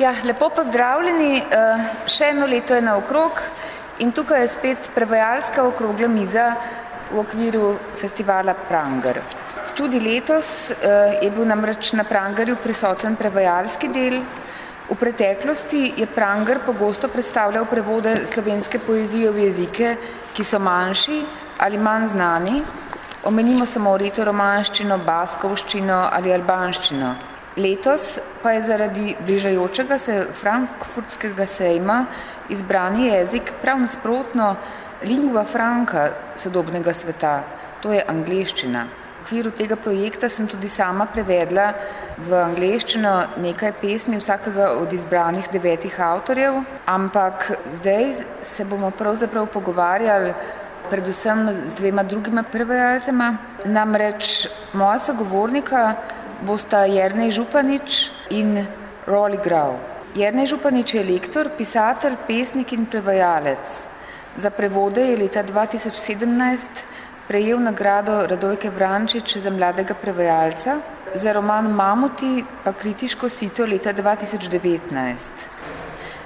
Ja, lepo pozdravljeni. Eh, še eno leto je naokrog in tukaj je spet prevajalska okrogla miza v okviru festivala Pranger. Tudi letos eh, je bil namreč na Prangerju prisoten prevajalski del. V preteklosti je Pranger pogosto predstavljal prevode slovenske poezije v jezike, ki so manjši ali manj znani. Omenimo samo reto romanščino, baskovščino ali albanščino. Letos pa je zaradi bližajočega se frankfurtskega sejma izbrani jezik prav nasprotno lingua franca sodobnega sveta, to je angleščina. V okviru tega projekta sem tudi sama prevedla v angleščino nekaj pesmi vsakega od izbranih devetih avtorjev, ampak zdaj se bomo pravzaprav pogovarjali predvsem z dvema drugima prevajalcema. Namreč moja sogovornika bosta Jernej Županič in Roli Grau. Jernej Županič je lektor, pisatelj, pesnik in prevajalec. Za prevode je leta 2017 prejel nagrado Radojke Vrančič za mladega prevajalca, za roman Mamuti pa kritiško sito leta 2019.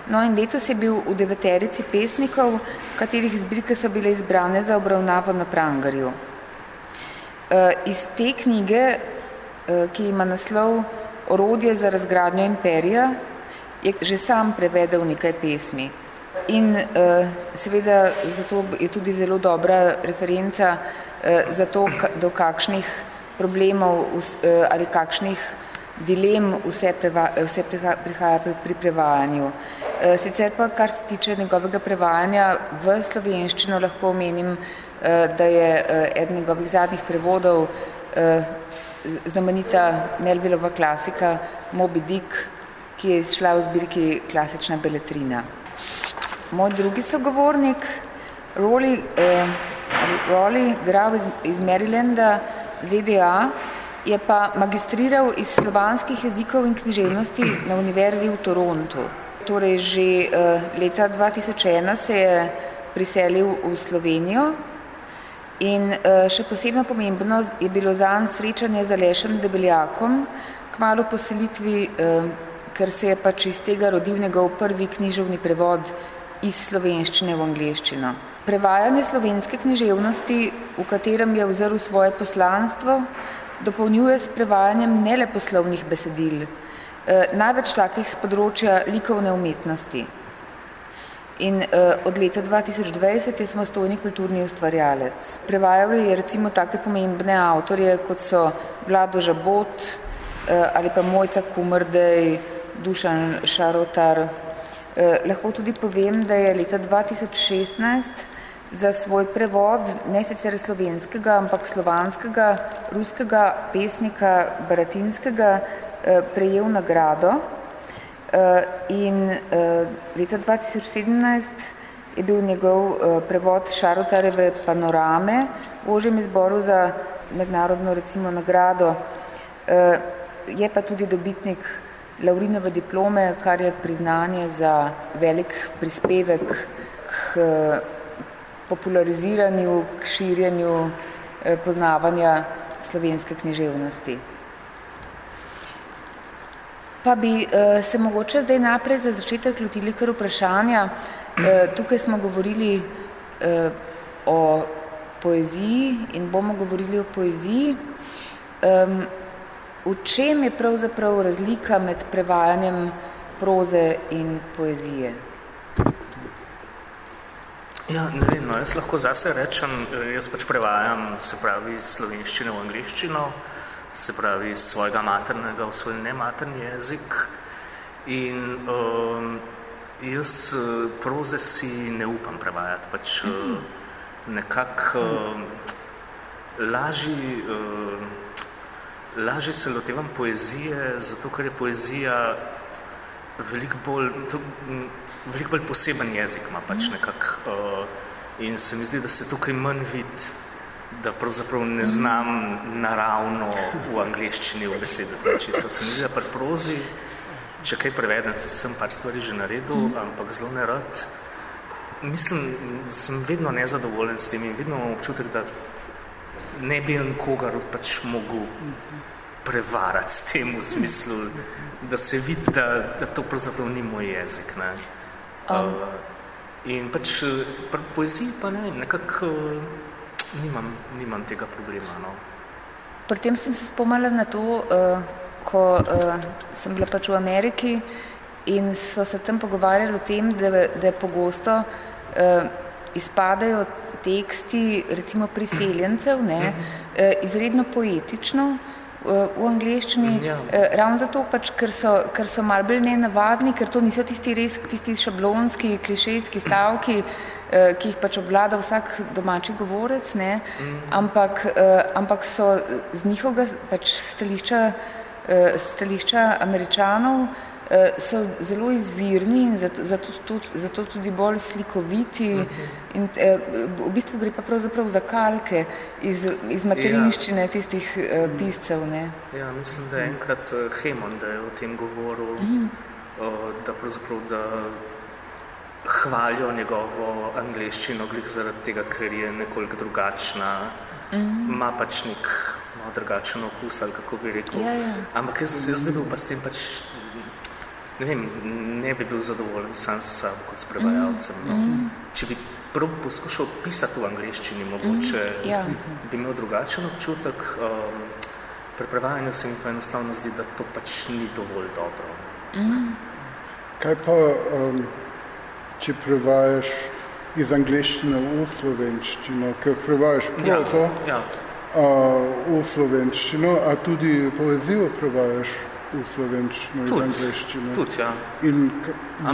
No in letos je bil v deveterici pesnikov, katerih zbirke so bile izbrane za obravnavo na Prangarju. E, iz te knjige ki ima naslov Orodje za razgradnjo imperija, je že sam prevedel nekaj pesmi. In uh, seveda zato je tudi zelo dobra referenca uh, za to, do kakšnih problemov ali kakšnih dilem vse, preva, vse priha, prihaja pri, pri prevajanju. Sicer pa, kar se tiče njegovega prevajanja v slovenščino, lahko omenim, da je eden njegovih zadnjih prevodov znamenita Melvillova klasika Moby Dick, ki je izšla v zbirki klasična beletrina. Moj drugi sogovornik, Rolly, eh, Rolly Grav iz, iz Marylanda, ZDA, je pa magistriral iz slovanskih jezikov in književnosti na Univerzi v Torontu. Torej že eh, leta 2001 se je priselil v Slovenijo, In uh, še posebno pomembno je bilo zanj srečanje z Alešem Debeljakom, kmalo po selitvi, uh, ker se je pač iz tega rodil njegov prvi književni prevod iz slovenščine v angliščino. Prevajanje slovenske književnosti, v katerem je vzrl svoje poslanstvo, dopolnjuje s prevajanjem neleposlovnih besedil, uh, največ takih z področja likovne umetnosti. In uh, od leta 2020 je samostojni kulturni ustvarjalec. Prevajal je recimo take pomembne avtorje, kot so Vlado Žabot uh, ali pa Mojca Kumrdej, Dušan Šarotar. Uh, lahko tudi povem, da je leta 2016 za svoj prevod ne sicer slovenskega, ampak slovanskega, ruskega pesnika Baratinskega uh, prejel nagrado. Eh, in uh, leta 2017 je bil njegov uh, prevod Šarotareve panorame v ožjem izboru za mednarodno recimo nagrado. Je pa tudi dobitnik Laurinove diplome, kar je priznanje za velik prispevek k populariziranju, k širjenju poznavanja slovenske književnosti. Pa bi uh, se mogoče zdaj naprej za začetek lotili kar vprašanja. Uh, tukaj smo govorili uh, o poeziji in bomo govorili o poeziji. Um, v čem je pravzaprav razlika med prevajanjem proze in poezije? Ja, ne vem, no, jaz lahko zase rečem, jaz pač prevajam, se pravi, slovenščino v angliščino, se pravi iz svojega maternega v svoj nematerni jezik. In um, jaz uh, proze si ne upam prevajati, pač uh, nekako uh, lažji, uh, lažji se lotevam poezije, zato ker je poezija veliko bolj, to, veliko bolj poseben jezik ima pač nekako. Uh, in se mi zdi, da se tukaj manj vidi da pravzaprav ne znam naravno v angliščini v besedah. Če se mi zdi, da pri prozi, če kaj prevedem, se sem par stvari že naredil, mm. ampak zelo ne rad. Mislim, sem vedno nezadovoljen s tem in vedno imam občutek, da ne bi nikogar pač mogel prevarati s tem v smislu, da se vidi, da, da to pravzaprav ni moj jezik. Ne. Um. Uh, in pač pri poeziji pa ne vem, nekako nimam, nimam tega problema. No. Pri tem sem se spomnila na to, uh, ko uh, sem bila pač v Ameriki in so se tam pogovarjali o tem, da, da pogosto uh, izpadajo teksti recimo priseljencev, ne, uh, izredno poetično, v angleščini, ja. eh, ravno zato, pač, ker, so, ker so mal bolj nenavadni, ker to niso tisti res, tisti šablonski, klišejski stavki, eh, ki jih pač obvlada vsak domači govorec, ne, mm. ampak, eh, ampak so z njihovega pač stališča, eh, stališča američanov Eh, so zelo izvirni in zato, zato, tudi, zato tudi bolj slikoviti. Uh mhm. -huh. in, eh, v bistvu gre pa pravzaprav za kalke iz, iz materinščine ja. tistih eh, piscev. Ne? Ja, mislim, da je enkrat uh, Hemon, da je o tem govoril, uh -huh. uh, da pravzaprav da hvalijo njegovo angliščino glih zaradi tega, ker je nekoliko drugačna, uh -huh. ima pač nek malo drugačen okus ali kako bi rekel. Ja, ja. Ampak jaz, jaz bi bil pa s tem pač ne, vem, ne bi bil zadovoljen sam s sabo kot s prevajalcem. No. Mm. Če bi prav poskušal pisati v angliščini, mogoče mm. ja. bi imel drugačen občutek. Um, pri prevajanju se mi pa enostavno zdi, da to pač ni dovolj dobro. Mm. Kaj pa, um, če prevajaš iz angliščine v slovenščino, ker prevajaš ja, prozo ja, ja. uh, v slovenščino, a tudi poezijo prevajaš v slovenščino, iz angliščine. Tudi, ja. In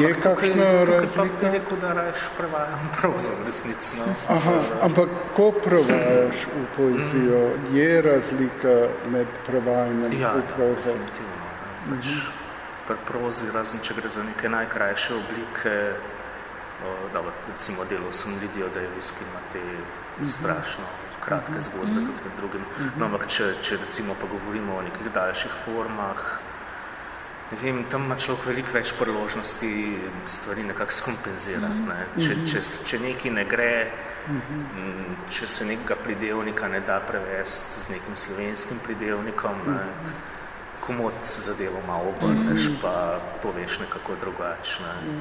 je kakšna tukaj, tukaj razlika? Bi rekel, da rajš prevajam prozo v resnici. No. Aha, ampak ko prevajaš v poezijo, mm. je razlika med prevajanjem ja, v prozo? Ja, definitivno. Pač mm -hmm. Pri prozi, razen če gre za neke najkrajše oblike, da recimo delal sem Lidijo, da je viski ima te mm -hmm. strašno kratke zgodbe, mm -hmm. tudi med drugim. Mm -hmm. No, ampak če, če recimo pa govorimo o nekih daljših formah, Vem, tam ima človek veliko več priložnosti stvari nekako skompenzirati. Ne? Če, mhm. če, če nekaj ne gre, mhm. če se nekega pridevnika ne da prevesti z nekim slovenskim pridevnikom, ne? Mhm. komod zadevo malo obrneš, pa poveš nekako drugače. Ne?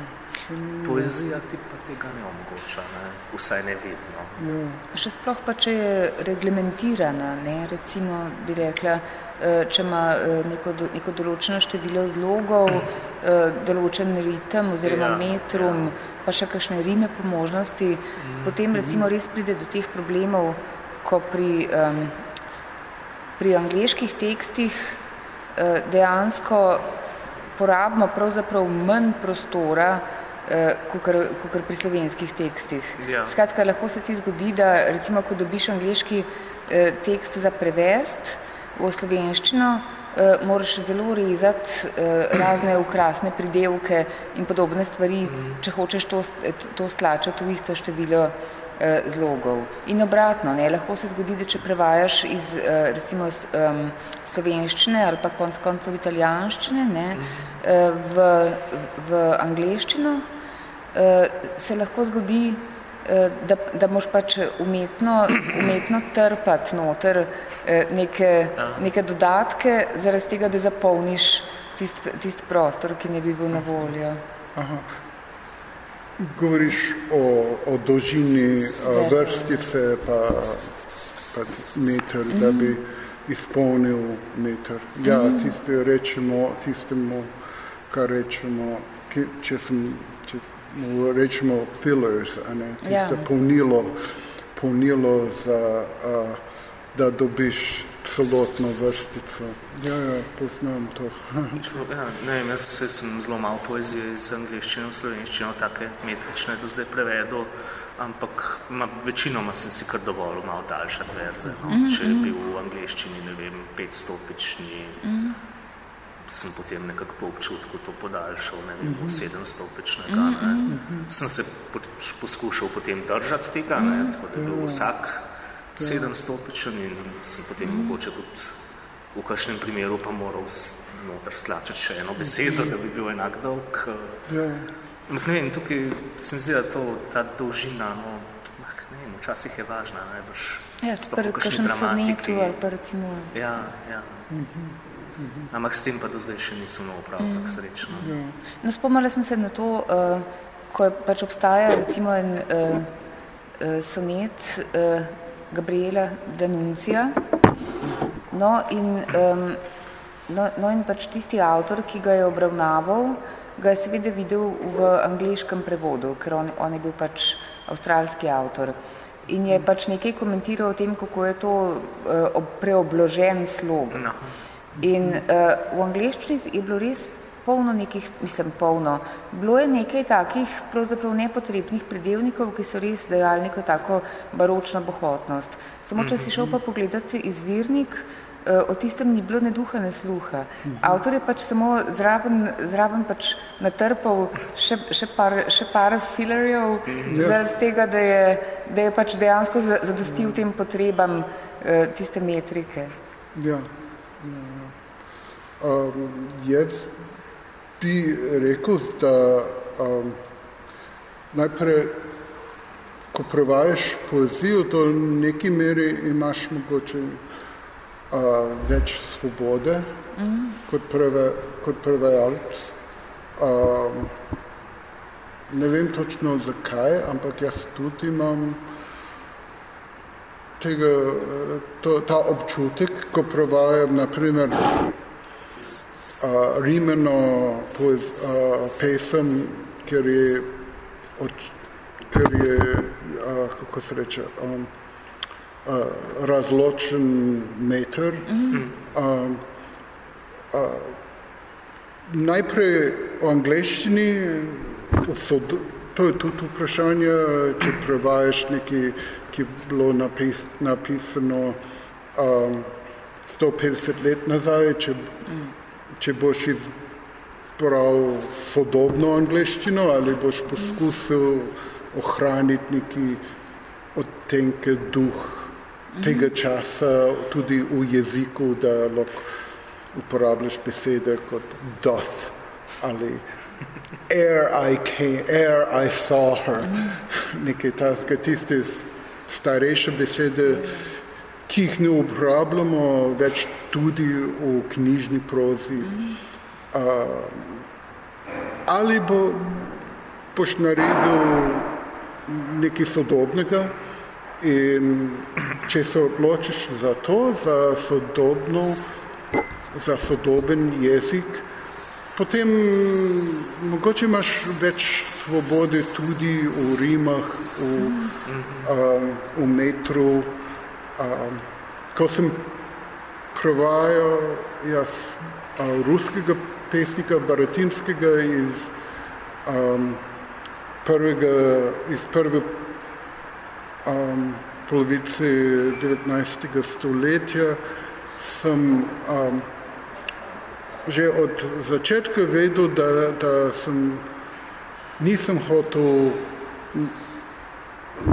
Poezija ti pa tega ne omogoča, ne? vsaj ne vidno. Ja. Še sploh pa, če je reglementirana, ne? recimo bi rekla, eh, če ima eh, neko, neko določeno število zlogov, eh, določen ritem oziroma ja, metrum, ja. pa še kakšne rime po možnosti, mm. potem recimo res pride do teh problemov, ko pri, um, pri angliških tekstih dejansko porabimo pravzaprav manj prostora, kot pri slovenskih tekstih. Ja. Skratka, lahko se ti zgodi, da recimo, ko dobiš angliški eh, tekst za prevest v slovenščino, eh, moraš zelo rezati razne ukrasne pridelke in podobne stvari, mm. če hočeš to, to stlačati v isto število zlogov. In obratno, ne, lahko se zgodi, da če prevajaš iz recimo slovenščine ali pa konc koncev italijanščine ne, mhm. v, v angliščino, uh, se lahko zgodi, uh, da, da moš pač umetno, umetno trpati noter uh, neke, ja. neke dodatke, zaradi tega, da zapolniš tisti tist prostor, ki ne bi bil na voljo. Aha. Govoriš o, o dolžini vrstice, pa, pa meter, mm -hmm. da bi mhm. izpolnil meter. Ja, mm -hmm. tiste rečemo, tistemu, kar rečemo, ki, če sem rečemo fillers, ne, tiste ja. polnilo, polnilo za, a, da dobiš celotno vrstico. Ja, ja, poznam to. ja, ne, jaz sem zelo malo poezije iz angliščine v slovenščino, take metrične do zdaj prevedel, ampak ma, večinoma sem si kar dovolil malo daljša verze. No? Mm -hmm. Če je bil v angliščini, ne vem, petstopični, mm -hmm sem potem nekako po občutku to podaljšal, ne vem, v mhm. sedemstopečnega. Mm -hmm. Sem se poskušal potem držati tega, ne, mhm. tako da je bil vsak ja. sedemstopečen in sem potem mm -hmm. mogoče tudi v kakšnem primeru pa moral noter slačati še eno besedo, da bi bil enak dolg. Ja. Ampak ne vem, tukaj se mi zdi, da to, ta dolžina, no, ah, ne vem, včasih je važna, najbrž. Ja, spred kakšen sonetu ali pa recimo. Ja, ja. Ampak s tem pa do zdaj še nisem imel prav, mm. kako srečno. Ja. No, spomnila sem se na to, uh, ko je pač obstaja recimo en uh, uh, sonet uh, Gabriela Danuncija. No in, um, no, no in pač tisti avtor, ki ga je obravnaval, ga je seveda videl v angliškem prevodu, ker on, on je bil pač avstralski avtor. In je pač nekaj komentiral o tem, kako je to uh, preobložen slog. No. In uh, v angliščini je bilo res polno nekih, mislim polno, bilo je nekaj takih pravzaprav nepotrebnih predelnikov, ki so res dejali neko tako baročno bohotnost. Samo, če si šel pa pogledati izvirnik, uh, o tistem ni bilo ne duha, ne sluha. Avtor je pač samo zraven, zraven pač natrpal še, še, par, še par filerjev, ja. zaradi tega, da je, da je pač dejansko zadostil tem potrebam uh, tiste metrike. Ja. ja. Um, jaz bi rekel, da um, najprej, ko prevajaš poezijo, to v neki meri imaš mogoče uh, več svobode mm. kot, preve, kot prevajalc. Um, ne vem točno zakaj, ampak jaz tudi imam tega, to, ta občutek, ko prevajam naprimer uh, rimeno poez, uh, pesem, ker je, od, ker je uh, kako se reče, um, razločen meter. Mm -hmm. uh, uh, najprej v angleščini, to je tudi vprašanje, če prevajaš nekaj, ki je bilo napis, napisano um, 150 let nazaj, če, mm. Če boš izbral sodobno angleščino ali boš poskusil ohraniti neki odtenke duh tega časa tudi v jeziku, da lahko uporabljaš besede kot doth ali ere I came, ere I saw her, nekaj tazga, tiste starejše besede, ki jih ne uporabljamo več tudi v knjižni prozi. Uh, ali bo, boš naredil nekaj sodobnega, In če se odločiš za to, za, sodobno, za sodoben jezik, potem mogoče imaš več svobode tudi v rimah, v, um, v metru. Um, ko sem prevajal jaz uh, ruskega pesnika, baratinskega iz, um, prvega, iz prve um, polovici 19. stoletja sem um, že od začetka vedel, da, da sem, nisem hotel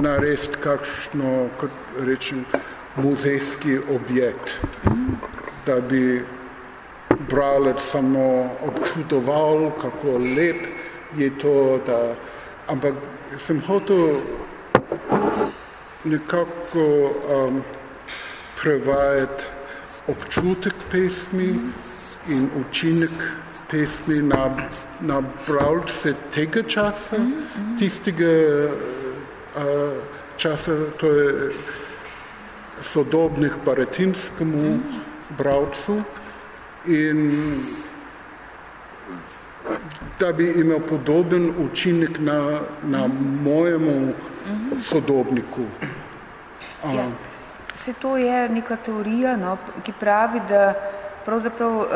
narediti kakšno, kot rečem, muzejski objekt, da bi bralec samo občudoval, kako lep je to, da, ampak sem hotel nekako um, prevajati občutek pesmi in učinek pesmi na, na pravljice tega časa, tistega uh, časa, to je sodobnih baratinskemu bravcu in da bi imel podoben učinek na, na mojemu sodobniku. Ja, se to je neka teorija, no, ki pravi, da pravzaprav uh,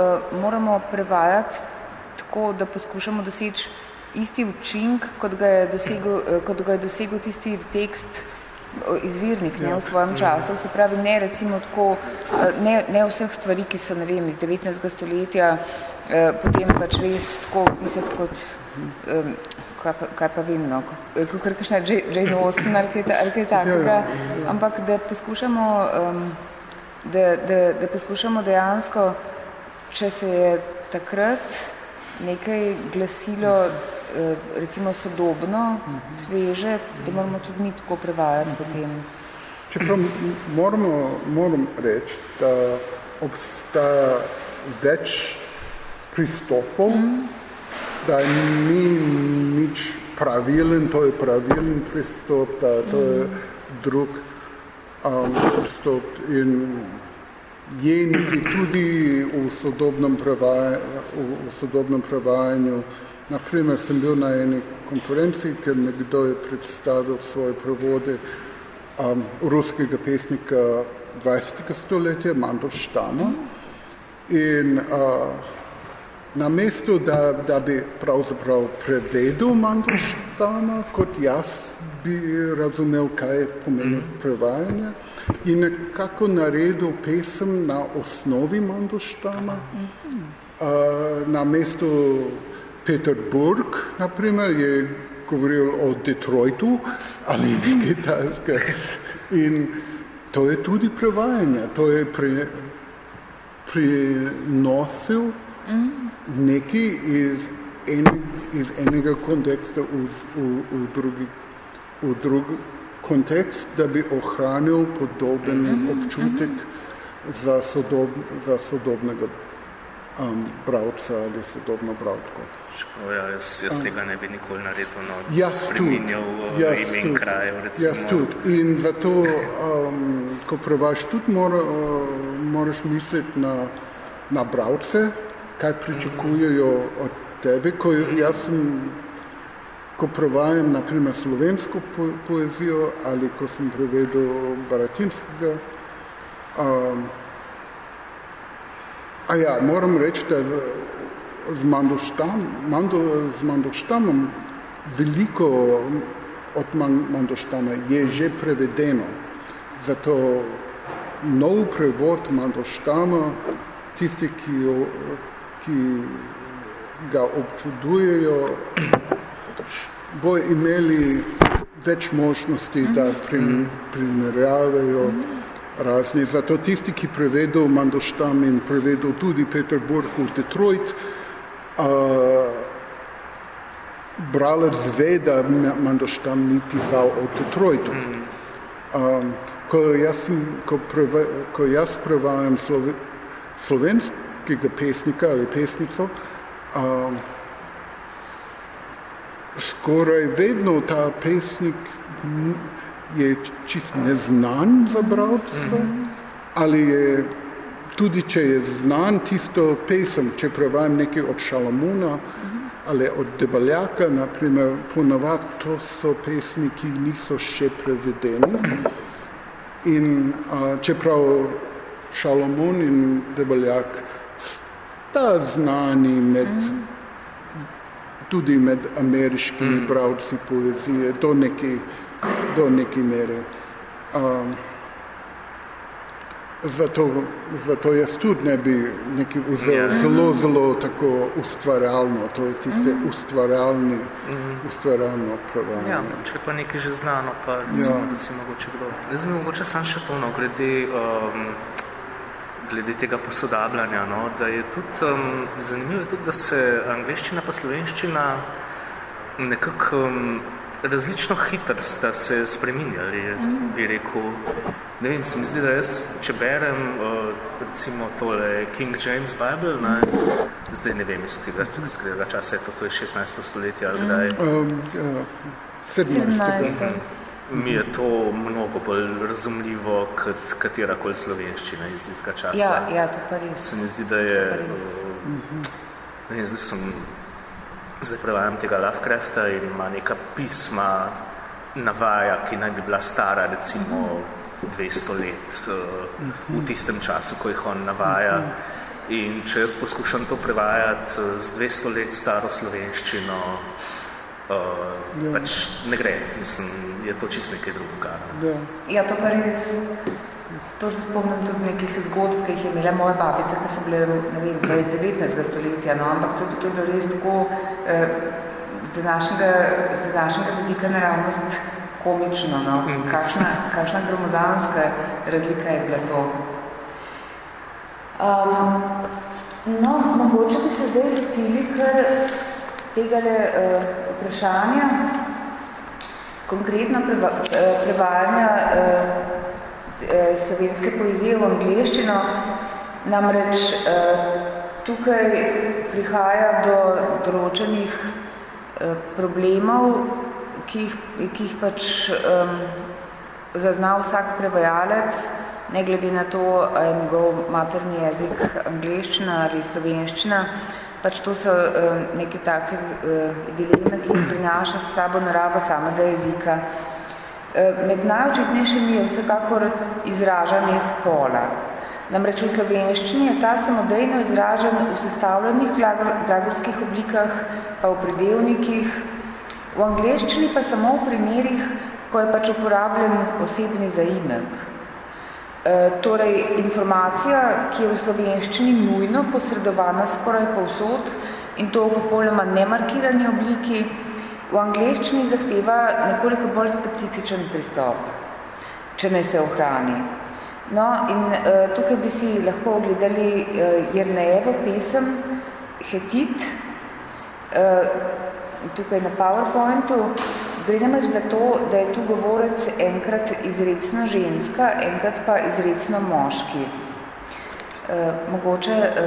moramo prevajati tako, da poskušamo doseči isti učink, kot ga je dosegel, uh, kot ga je dosegel tisti tekst, izvirnik ne, v svojem času. Se pravi, ne recimo tako, ne, ne vseh stvari, ki so, ne vem, iz 19. stoletja, eh, potem pač res tako pisati kot, eh, kaj, pa, kaj pa vem, no, kot kakšna Jane Austen ali kaj, ali kaj takega, ja, ja, ja. ampak da poskušamo, um, da, da, da poskušamo dejansko, če se je takrat nekaj glasilo recimo sodobno, sveže, da moramo tudi mi tako prevajati potem. Čeprav moramo, moram reči, da obstaja več pristopov, mm. da ni nič pravilen, to je pravilen pristop, da to je mm. drug um, pristop in je nekaj tudi v sodobnem, prevajanju, v sodobnem prevajanju. Naprimer, sem bil na eni konferenci, ker nekdo je predstavil svoje prevode um, ruskega pesnika 20. stoletja, Mandor Štama. In uh, na mestu, da, da bi pravzaprav prevedel Mandor Štama, kot jaz bi razumel, kaj pomeni prevajanje, in nekako naredil pesem na osnovi Mandelštama. Uh, na mestu Peterburg, naprimer, je govoril o Detroitu ali nekaj takega. In to je tudi prevajanje, to je pri, prinosil nekaj iz, en, iz enega konteksta v, v, v drugi, v drugi kontekst, da bi ohranil podoben mm -hmm. občutek za, sodob, za sodobnega um, bravca ali sodobno bravtko. Ja, jaz, jaz tega ne bi nikoli naredil, no, jaz spreminjal uh, jaz ime in krajev. Jaz tudi. In zato, um, ko prevaš, tudi mora, uh, moraš misliti na, na bravce, kaj pričakujejo od tebe. Ko jaz sem ko prevajam naprimer slovensko po poezijo ali ko sem prevedel baratinskega. Um, a ja, moram reči, da z Mandoštamom veliko od Mandoštama je že prevedeno. Zato nov prevod Mandoštama, tisti, ki, jo, ki ga občudujejo, bo imeli več možnosti, da prim, primerjavajo razni. Zato tisti, ki prevedo Mandoštam in prevedo tudi Peterburg v Detroit, bralec ve, da Mandoštam ni pisal o Detroitu. Um, ko, jaz, ko, preve, ko jaz prevajam slove, slovenskega pesnika ali pesnico, um, skoraj vedno ta pesnik je čist neznan za bralca, ali je tudi, če je znan tisto pesem, če prevajam nekaj od Šalamuna ali od Debaljaka, naprimer, ponavad to so pesmi, ki niso še prevedeni. In a, čeprav Šalamun in Debaljak sta znani med mm tudi med ameriškimi mm. bravci poezije do neki, do neki mere. Um, zato, zato jaz tudi ne bi neki vzel yeah. Ja. zelo, zelo tako ustvarjalno, to je tiste mm. ustvarjalni, mm. ustvarjalno pravanje. Ja, če pa nekaj že znano, pa recimo, ja. da si mogoče kdo. Zdaj mi mogoče sam še to, no, glede um, glede tega posodabljanja, no, da je tudi um, zanimivo, tudi, da se angliščina pa slovenščina nekako um, različno hitro sta se spreminjali, mm. bi rekel. Ne vem, se mi zdi, da jaz, če berem uh, recimo tole King James Bible, ne, zdaj ne vem, iz tega, tega časa je to, to je 16. stoletje ali kdaj. Um, ja, 17. 17 mi je to mnogo bolj razumljivo kot katerakoli slovenščina iz tistega časa. Ja, ja, to pa res. Se mi zdi, da je... Ne, zdaj sem... Zdaj prevajam tega Lovecrafta in ima neka pisma navaja, ki naj bi bila stara recimo 200 let uh, v tistem času, ko jih on navaja. In če jaz poskušam to prevajati z 200 let staro slovenščino, Uh, ja. pač ne gre, mislim, je to čisto nekaj drugega. Ja. ja, to pa res. To se spomnim tudi nekih zgodb, ki jih je imela moja babica, ki so bile, ne vem, 19. stoletja, no, ampak to, to je bilo res tako eh, z današnjega, z današnjega vidika naravnost komično, no. -hmm. kakšna, kakšna gromozanska razlika je bila to. Um, no, mogoče bi se zdaj letili, ker tega uh, vprašanja, konkretno preva, uh, prevajanja uh, slovenske poezije v angliščino, namreč uh, tukaj prihaja do določenih uh, problemov, ki jih, ki jih pač um, zazna vsak prevajalec, ne glede na to, ali je njegov materni jezik angliščina ali slovenščina, pač to so uh, neke take uh, dileme, ki jih prinaša s sabo narava samega jezika. Uh, med najočitnejšimi je vsekakor izražanje spola. Namreč v slovenščini je ta samodejno izražen v sestavljenih glagolskih oblikah, pa v predelnikih, v angleščini pa samo v primerih, ko je pač uporabljen osebni zaimek. E, torej, informacija, ki je v slovenščini nujno posredovana skoraj povsod in to v popolnoma nemarkirani obliki, v angleščini zahteva nekoliko bolj specifičen pristop, če ne se ohrani. No, in e, tukaj bi si lahko ogledali e, Jernejevo pesem Hetit, e, tukaj na PowerPointu, Gre namreč za to, da je tu govorec enkrat izrecno ženska, enkrat pa izrecno moški. E, mogoče e,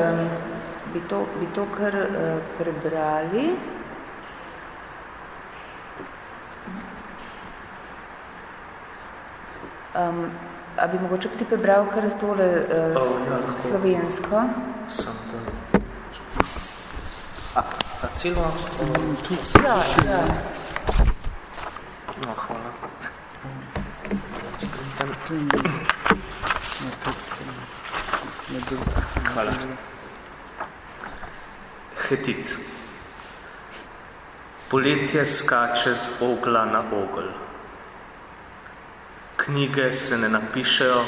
bi, to, bi to kar e, prebrali. Um, a bi mogoče ti prebral kar tole uh, oh, ja, slovensko? Sem to. A, a celo? Um, tu, ja, ja. No, hvala. Hvala. Hetit. Poletje skače z ogla na ogl. Knjige se ne napišejo,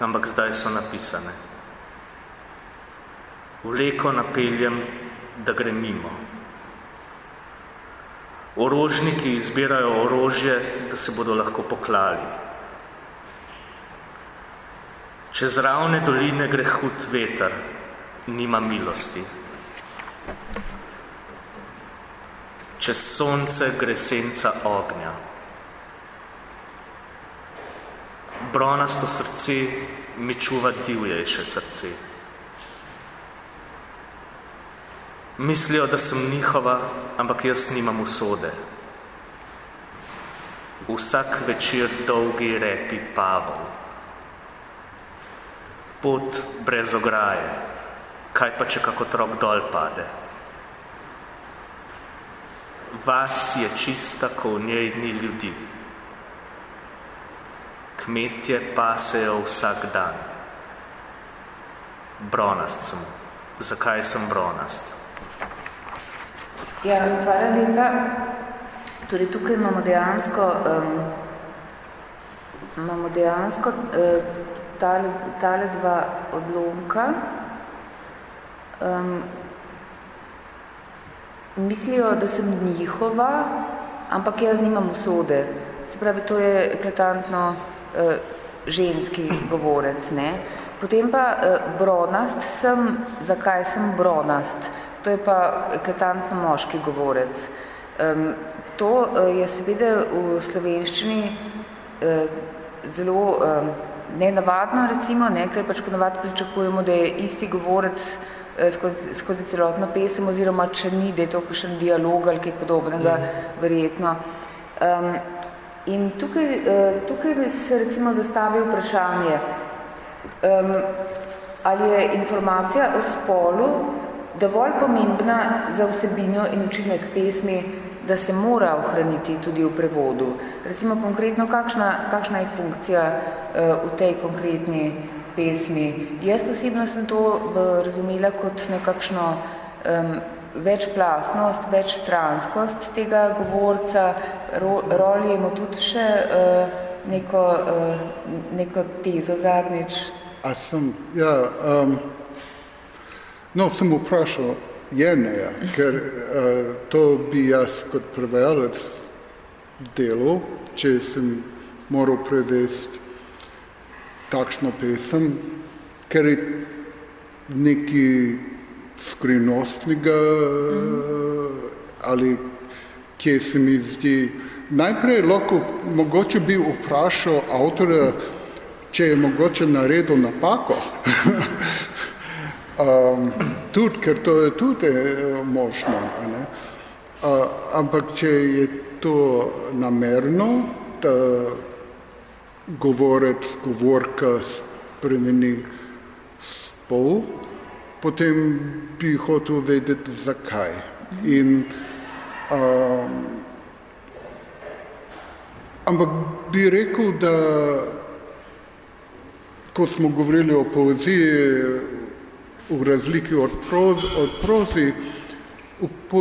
ampak zdaj so napisane. Vleko napeljem, da gre mimo. Orožniki izbirajo orožje, da se bodo lahko poklali. Čez ravne doline gre hud veter, nima milosti. Čez sonce gre senca ognja. Bronasto srce mi čuva divjejše srce. Mislijo, da sem njihova, ampak jaz nimam usode. Vsak večer dolgi repi pavol. Pot brez ograje, kaj pa če kako trok dol pade. Vas je čista, ko v njej ni ljudi. Kmetje pasejo vsak dan. Bronast sem. Zakaj sem bronast? Ja, hvala lepa. Torej, tukaj imamo dejansko, um, imamo dejansko uh, tale, tale dva odlomka. Um, mislijo, da sem njihova, ampak jaz nimam usode. Se pravi, to je eklatantno ženski govorec. Ne? Potem pa uh, bronast sem, zakaj sem bronast? To je pa eklatantno moški govorec. Um, to uh, je seveda v slovenščini uh, zelo um, nenavadno, recimo, ne, ker pač ponovadi pričakujemo, da je isti govorec uh, skozi, skozi celotno pesem, oziroma če ni, da je to kakšen dialog ali kaj podobnega, mm. verjetno. Um, in tukaj, uh, tukaj se recimo zastavi vprašanje, um, ali je informacija o spolu dovolj pomembna za vsebino in učinek pesmi, da se mora ohraniti tudi v prevodu. Recimo konkretno, kakšna, kakšna je funkcija uh, v tej konkretni pesmi. Jaz osebno sem to uh, razumela kot nekakšno um, večplastnost, večstranskost tega govorca, ro, rolijemo tudi še uh, neko, uh, neko tezo zadnjič. A sem, ja, um, No, sem vprašal Jerneja, ker uh, to bi jaz kot prevajalec delal, če sem moral prevesti takšno pesem, ker je nekaj skrivnostnega mm. ali kje se mi zdi. Najprej lahko, mogoče bi vprašal avtorja, če je mogoče naredil napako. um, tudi, ker to je tudi eh, možno. Ne? Uh, ampak če je to namerno, da govorec, govorka spremeni spol, potem bi hotel vedeti, zakaj. In, um, ampak bi rekel, da ko smo govorili o poeziji v razliki od, proz, od prozi, v, v,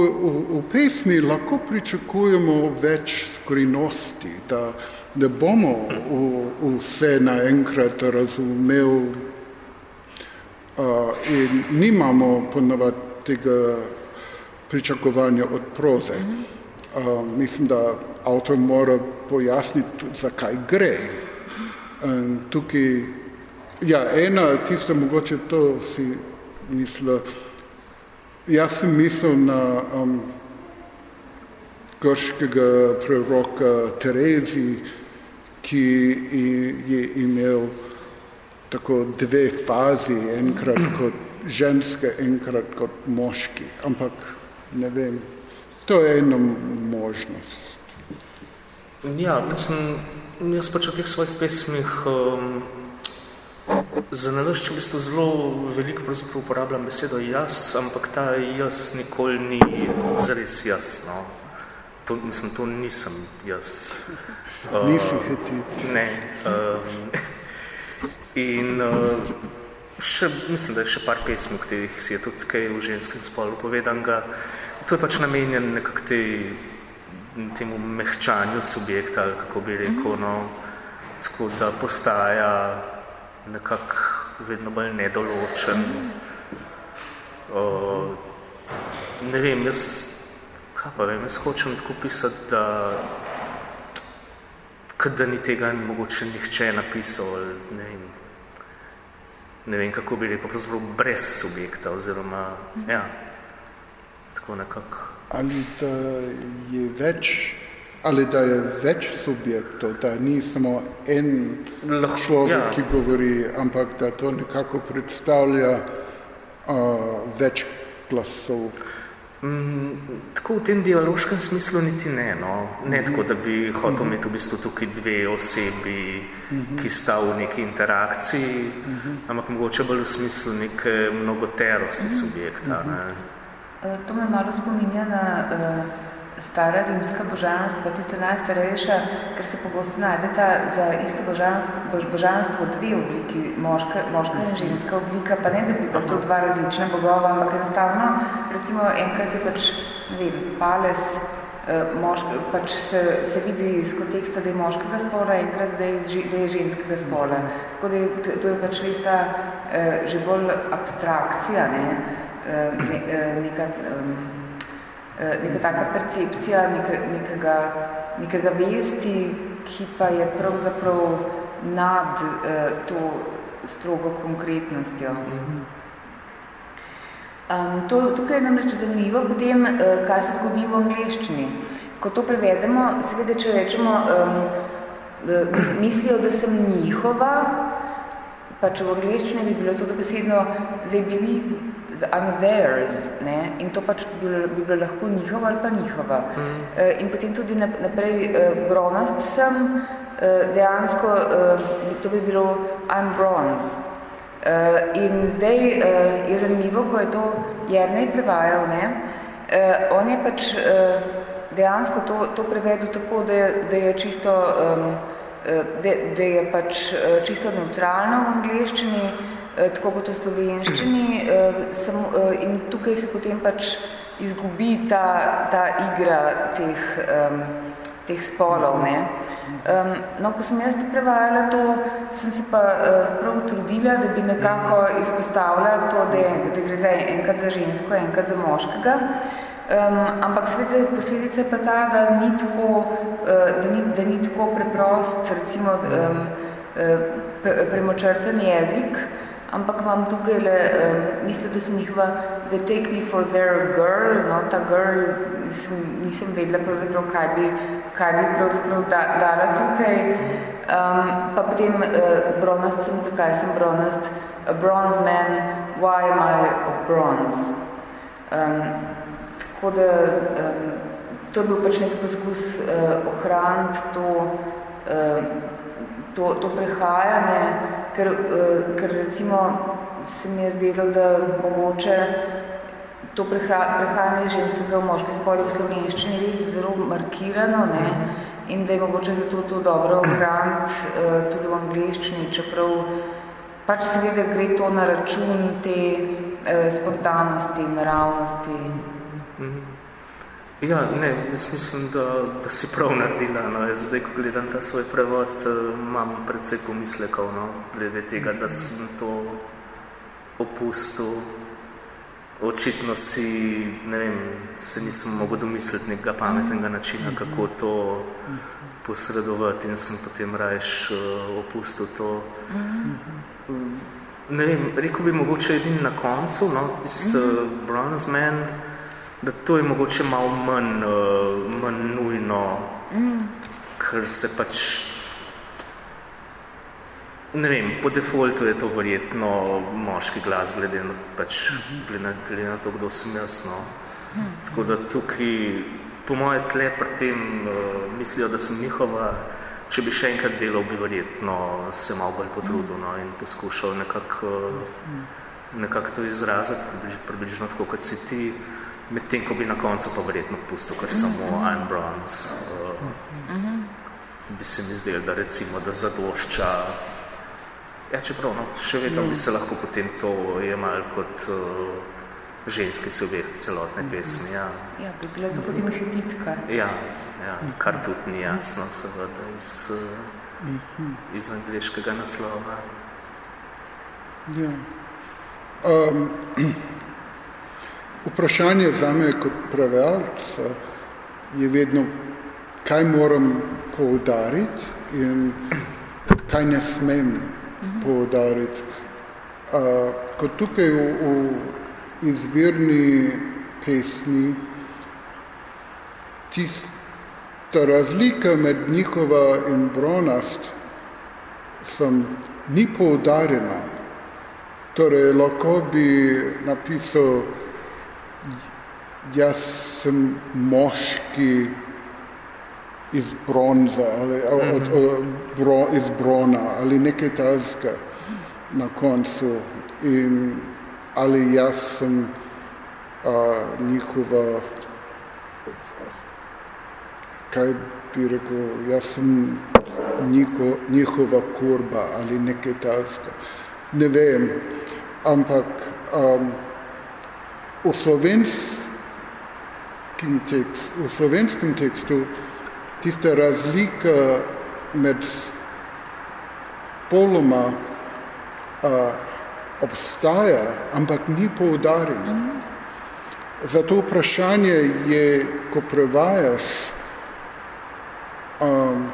v pesmi lahko pričakujemo več skrivnosti, da ne bomo v, vse naenkrat razumeli in nimamo ponovati tega pričakovanja od proze. Uh, mislim, da avtor mora pojasniti, zakaj gre. In tukaj, ja, ena, tista mogoče to si mislila, jaz sem mislil na um, grškega preroka Terezi, ki je imel tako dve fazi, enkrat kot ženske, enkrat kot moški. Ampak ne vem, to je ena možnost. Ja, mislim, jaz pač v teh svojih pesmih um, za nalašč v bistvu zelo veliko pravzaprav uporabljam besedo jaz, ampak ta jaz nikoli ni zares jaz. No. To, mislim, to nisem jaz. Nisi uh, hetit. Ne. Um, In uh, še, mislim, da je še par pesmi, v katerih si je tudi kaj v ženskem spolu povedanega. To je pač namenjen nekak te, temu mehčanju subjekta, ali kako bi rekel, no, tako da postaja nekak vedno bolj nedoločen. Uh, ne vem, jaz, kaj pa vem, jaz hočem tako pisati, da da ni tega mogoče nihče napisal, ali ne vem, ne vem, kako bi rekel, pravzaprav brez subjekta, oziroma, ja, tako nekako. Ali da je več, ali da je več subjektov, da ni samo en Lahko, človek, ja. ki govori, ampak da to nekako predstavlja uh, več glasov. Mm, tako v tem dialoškem smislu niti ne, no. ne mm -hmm. tako, da bi hotel mm -hmm. imeti v bistvu tukaj dve osebi, mm -hmm. ki sta v neki interakciji, mm -hmm. ampak mogoče bolj v smislu neke mnogoterosti mm -hmm. subjekta. Mm -hmm. ne. To me malo spominja na uh, stara rimska božanstva, tiste najstarejša, ker se pogosto najdeta za isto božanstvo, božanstvo dve obliki, moška, moška in ženska oblika, pa ne da bi pa to dva različna bogova, ampak enostavno, recimo enkrat je pač, ne vem, pales, eh, moška, pač se, se vidi iz konteksta, da je moškega spola, enkrat, da je, da je ženskega spola. Tako da je, to je pač res ta eh, že bolj abstrakcija, ne, ne, neka, Eh, neka taka percepcija neke, nekega, neke zavesti, ki pa je pravzaprav nad eh, to strogo konkretnostjo. Um, to, tukaj je namreč zanimivo potem, eh, kaj se zgodi v angleščini. Ko to prevedemo, seveda, če rečemo, um, mislijo, da sem njihova, pa če v angleščini bi bilo to dobesedno, they believe I'm theirs, ne? in to pač bi, bi bilo lahko njihova ali pa njihova. Mm. E, in potem tudi naprej e, bronast sem, e, dejansko e, to bi bilo I'm bronze. E, in zdaj e, je zanimivo, ko je to Jernej prevajal, ne? E, on je pač e, dejansko to, to prevedel tako, da je, da je čisto, e, da, da je pač čisto neutralno v angliščini, tako kot v slovenščini eh, eh, in tukaj se potem pač izgubi ta, ta igra teh, um, teh spolov. Ne? Um, no, ko sem jaz prevajala to, sem se pa uh, prav trudila, da bi nekako izpostavila to, da, je, da gre za enkrat za žensko, enkrat za moškega. Um, ampak seveda posledica je pa ta, da ni tako, uh, da ni, da ni tako preprost, recimo um, uh, pre, premočrten jezik, ampak imam tukaj le, um, mislim, da sem njihova they take me for their girl, no, ta girl, nisem, nisem vedela pravzaprav, kaj bi, kaj bi pravzaprav da, dala tukaj. Um, pa potem uh, bronast sem, zakaj sem bronast? A bronze man, why am I of bronze? Um, tako da, um, to je bil pač nek poskus uh, ohraniti to, uh, to, to prehajanje, ker, uh, ker recimo se mi je zdelo, da mogoče to prehajanje ženskega v moški spolje v slovenščini res zelo markirano ne? in da je mogoče zato to dobro ohraniti uh, tudi v angliščini, čeprav pač seveda gre to na račun te uh, spontanosti, naravnosti. Mm -hmm. Ja, ne, jaz mislim, da, da si prav naredila. No. Jaz zdaj, ko gledam ta svoj prevod, uh, imam predvsej pomislekov, no, glede tega, da sem to opustil. Očitno si, ne vem, se nisem mogel domisliti nekega pametnega načina, kako to posredovati in sem potem rajš uh, opustil to. Ne vem, rekel bi mogoče edin na koncu, no, tist uh, bronze man, da to je mogoče malo manj, uh, manj nujno, ker se pač Ne vem, po defaultu je to verjetno moški glas, glede na, pač, glede na, glede na to, kdo sem jaz. No. Tako da tukaj, po moje tle pri tem, uh, mislijo, da sem njihova, če bi še enkrat delal, bi verjetno se malo bolj potrudil no, in poskušal nekako uh, nekak to izraziti, približno tako, kot si ti, medtem, ko bi na koncu pa verjetno pustil, kar samo I'm bronze. Uh, bi se mi zdel, da recimo, da zadošča Ja, čeprav, no, še vedno bi se lahko potem to jemal kot uh, ženski subjekt celotne pesmi. Ja, ja bi bila to potem še ditka. Ja, ja, kar tudi ni jasno, seveda, iz, uh, iz angliškega naslova. Ja. Um, vprašanje zame kot prevajalca je vedno, kaj moram poudariti in kaj ne smem poudariti. Uh, kot tukaj v, v izvirni pesmi, tista razlika med njihova in bronast sem ni poudarjena. Torej, lahko bi napisal, jaz sem moški, iz bronza ali od, od, od, bro, iz brona ali nekaj tazga na koncu in ali jaz sem a, njihova kaj bi rekel, jaz sem njiko, njihova kurba ali nekaj tazga. Ne vem, ampak um, v, slovenskim tekst, v slovenskem tekstu tista razlika med poloma a, obstaja, ampak ni poudarjena. Mm. Zato vprašanje je, ko prevajaš, um,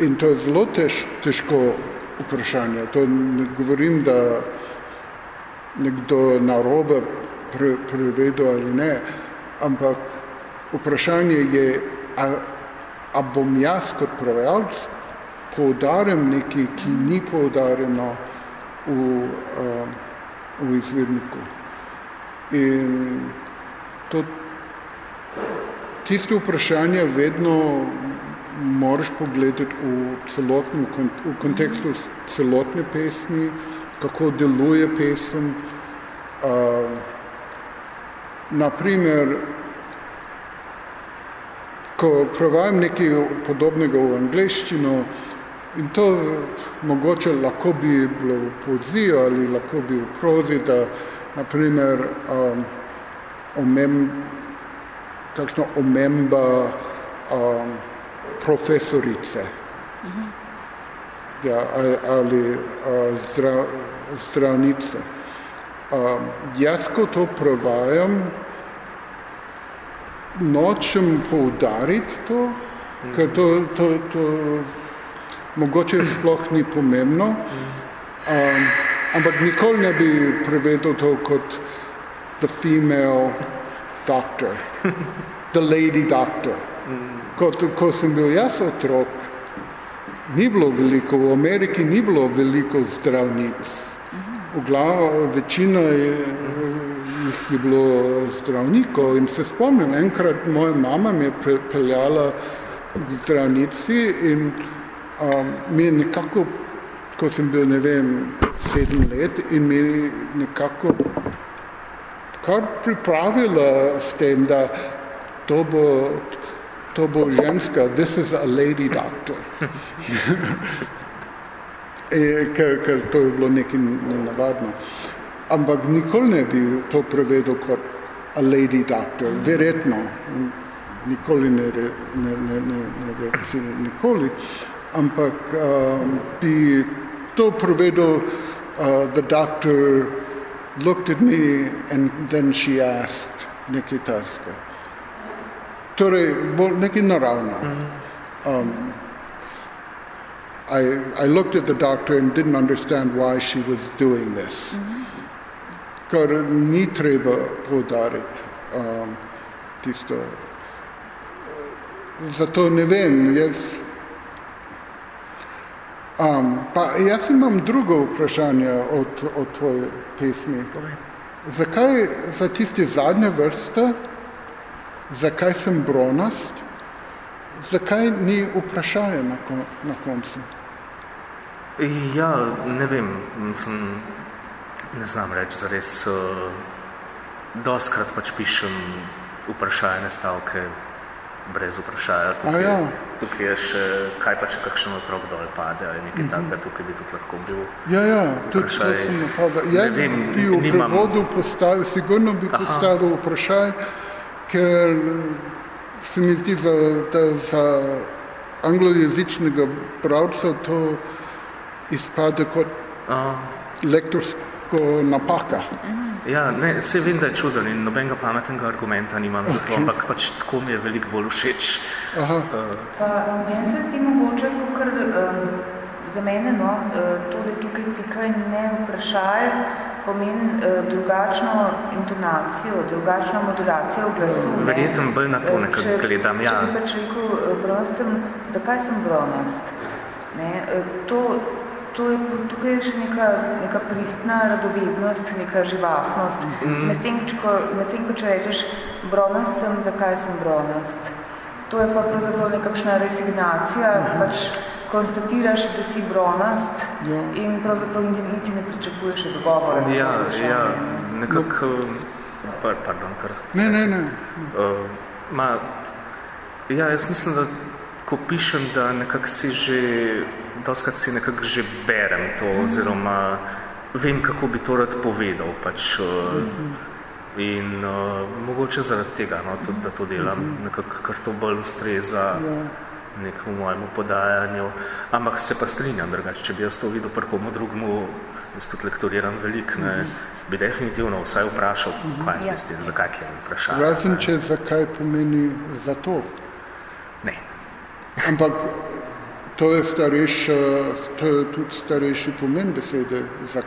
in to je zelo tež, težko vprašanje, to ne govorim, da nekdo narobe pre, prevedo ali ne, ampak vprašanje je, a, a bom jaz kot prevajalc poudarjam nekaj, ki ni poudarjeno v, a, v izvirniku. In to, tiste vprašanja vedno moraš pogledati v, celotnem, v kontekstu celotne pesmi, kako deluje pesem. Uh, naprimer, ko prevajam nekaj podobnega v angleščino in to mogoče lahko bi bilo v poezijo ali lahko bi v prozi, da naprimer um, omem, takšno omemba um, profesorice uh -huh. ja, ali, ali uh, zdra, zdravnice. Um, jaz, ko to prevajam, nočem poudariti to, mm. ker to, to, to mogoče sploh ni pomembno, um, ampak nikoli ne bi prevedel to kot the female doctor, the lady doctor. Ko, ko sem bil jaz otrok, ni bilo veliko, v Ameriki ni bilo veliko zdravnic. V glavo, večina je, jih je bilo zdravnikov in se spomnim, enkrat moja mama me je peljala k zdravnici in um, mi je nekako, ko sem bil, ne vem, sedem let in mi nekako kar pripravila s tem, da to bo, to bo ženska, this is a lady doctor. e, ker, ker to je bilo nekaj nenavadno. Ampak nikoli ne bi to prevedel kot a lady doctor, verjetno, nikoli ne, ne, ne, ne, ne, ne nikoli, ampak um, bi to prevedel uh, the doctor looked at me and then she asked nekaj taska. Torej, bolj nekaj naravno. Um, I, I looked at the doctor and didn't understand why she was doing this. Kar ni treba um, tisto. Zato ne vem, jaz Um, pa jaz imam drugo vprašanje od, od tvoje pesmi. Zakaj za tiste zadnje vrste, zakaj sem bronast, zakaj ni vprašanje na, kon, na koncu? Ja, ne vem, mislim, ne znam reči, zares, uh, doskrat pač pišem vprašajne stavke, brez vprašanja. Tukaj, ja. tukaj je še, kaj pa če kakšen otrok dol pade ali nekaj uh -huh. takega, tukaj bi tudi lahko bil. Ja, ja, tudi to sem napadal. Jaz vem, bi v nimam... prevodu postavil, sigurno bi Aha. postavil vprašaj, ker se mi zdi, za, da za anglojezičnega pravca to izpade kot uh. lektorsko napaka. Uh. Ja, ne, se vem, da je čuden in nobenega pametnega argumenta nimam za to, ampak pač tako mi je veliko bolj všeč. Aha. Uh. Pa meni se zdi mogoče, ker um, za mene no, tole tukaj pika in ne vprašaj, pomeni uh, drugačno intonacijo, drugačno modulacijo v glasu. Verjetno bolj na to nekaj gledam, ja. Če bi pač rekel, bronast sem, zakaj sem bronast? Ne, to, to je, tukaj je še neka, neka pristna radovednost, neka živahnost. Mm. Medtem, ko, med ko če rečeš bronast sem, zakaj sem bronast? To je pa pravzaprav nekakšna resignacija, mm -hmm. pač konstatiraš, da si bronast ja. in pravzaprav niti ne pričakuješ odgovora. Ja, ja, nekako... No. Pardon, kar... Ne, ne, ne. Uh, ma, ja, jaz mislim, da ko pišem, da nekako si že doskrat si nekako že berem to, mm. oziroma vem, kako bi to rad povedal. Pač, mm. In uh, mogoče zaradi tega, no, tudi, da to delam, mm. nekako, kar to bolj ustreza yeah. Ja. nekemu mojemu podajanju. Ampak se pa strinjam, drugač, če bi jaz to videl pri komu drugmu, jaz tudi lektoriram veliko, ne, bi definitivno vsaj vprašal, mm. kaj je s tem, zakaj je vprašal. Razen, če zakaj pomeni za to. Ne. Ampak To je, starejša, to je tudi starejši pomen besede zak,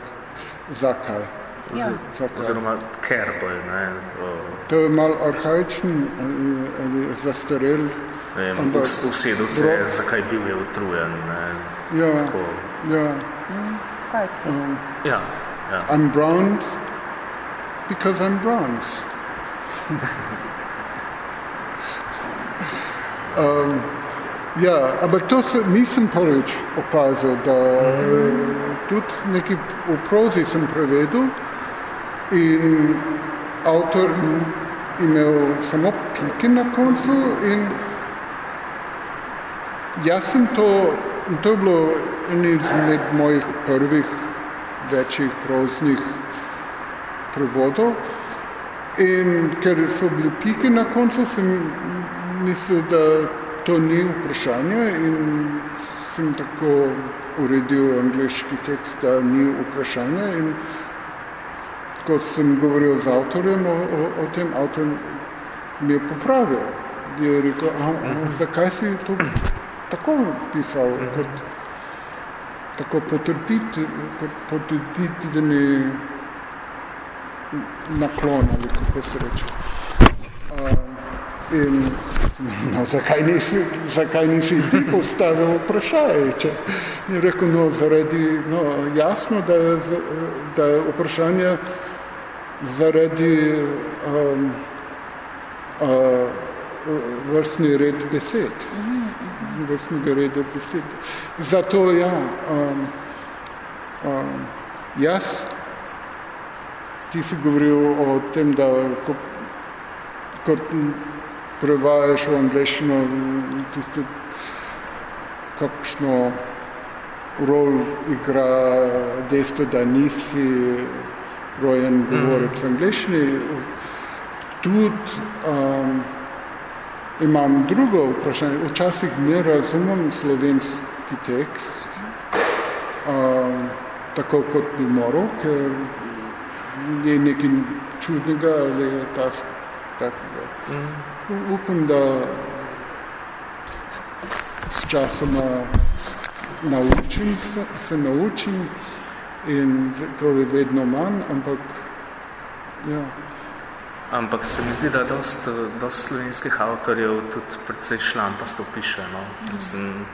zakaj. Ja. zakaj. Oziroma ker bolj, ne. O... To je mal arhaičen ali zastarel. Ampak usedel se je, zakaj bil je utrujen. Ne. Ja, Tako. ja. Mm, kaj ti? Um, ja, ja. I'm bronze because I'm bronze. um, Ja, ampak to se, nisem prvič opazil, da mm. tudi nekaj v prozi sem prevedel in avtor imel samo pike na koncu in jaz sem to, to je bilo en izmed mojih prvih večjih proznih prevodov in ker so bili pike na koncu, sem mislil, da to ni vprašanje in sem tako uredil angliški tekst, da ni vprašanje in ko sem govoril z avtorjem o, o, o tem, avtor mi je popravil. Je rekel, a, a, zakaj si to tako pisal, kot tako potrditveni naklon, ali kako se reče. In no, zakaj, nisi, zakaj nisi ti postavil vprašanje? Če je rekel, no, zaradi, no, jasno, da je, da je vprašanje zaradi um, uh, vrstni red besed. Vrstnega reda besed. Zato ja, um, um, jaz, ti si govoril o tem, da ko, kot prevajaš v angliščino tisto, kakšno rol igra dejstvo, da nisi rojen govorec mm. angliščini. Tudi um, imam drugo vprašanje. Včasih ne razumem slovenski tekst, um, tako kot bi moral, ker je nekaj čudnega ali je ta, takega. Mm. Upam, da s časoma naučim se, se naučim in to je vedno manj, ampak ja. Ampak se mi zdi, da dost, dost slovenskih avtorjev tudi precej šlampasto piše, no? Mislim,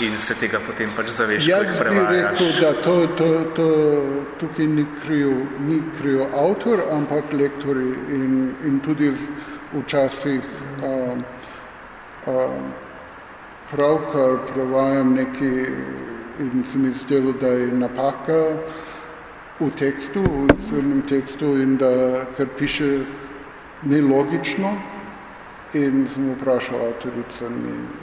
in se tega potem pač zaveš, Jaz bi rekel, da to, to, to tukaj ni kriv, ni kriv avtor, ampak lektori in, in tudi včasih um, um, pravkar prevajam neki in se mi zdelo, da je napaka v tekstu, v srednjem tekstu in da, ker piše nelogično in sem vprašal avtorica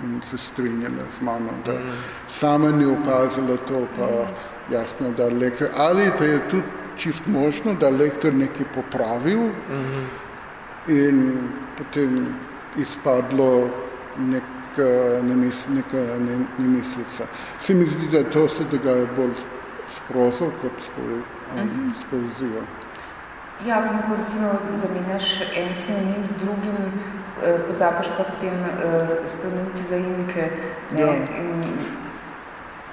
in se strinjala z mano, da mm. sama ni opazila to, pa jasno, da lektor, ali da je tudi čist možno, da lektor nekaj popravil mm -hmm. In potem izpadlo nek neka nemislica. Se mi zdi, da to se dogaja bolj s prozo kot s, poe, um, mhm. s poezijo. Ja, lahko recimo zamenjaš en sinonim z drugim, eh, pozabiš pa potem eh, spremeniti zaimke. Ne? Ja. In...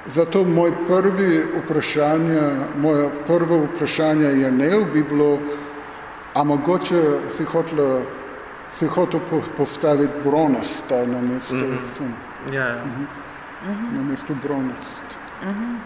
Zato moj prvi vprašanje, moje prvo vprašanje je ne, bi bilo, a mogoče si hotela se je hotel postaviti bronast na mesto, mm -hmm. yeah. mm -hmm. na mesto bronast. Mm -hmm.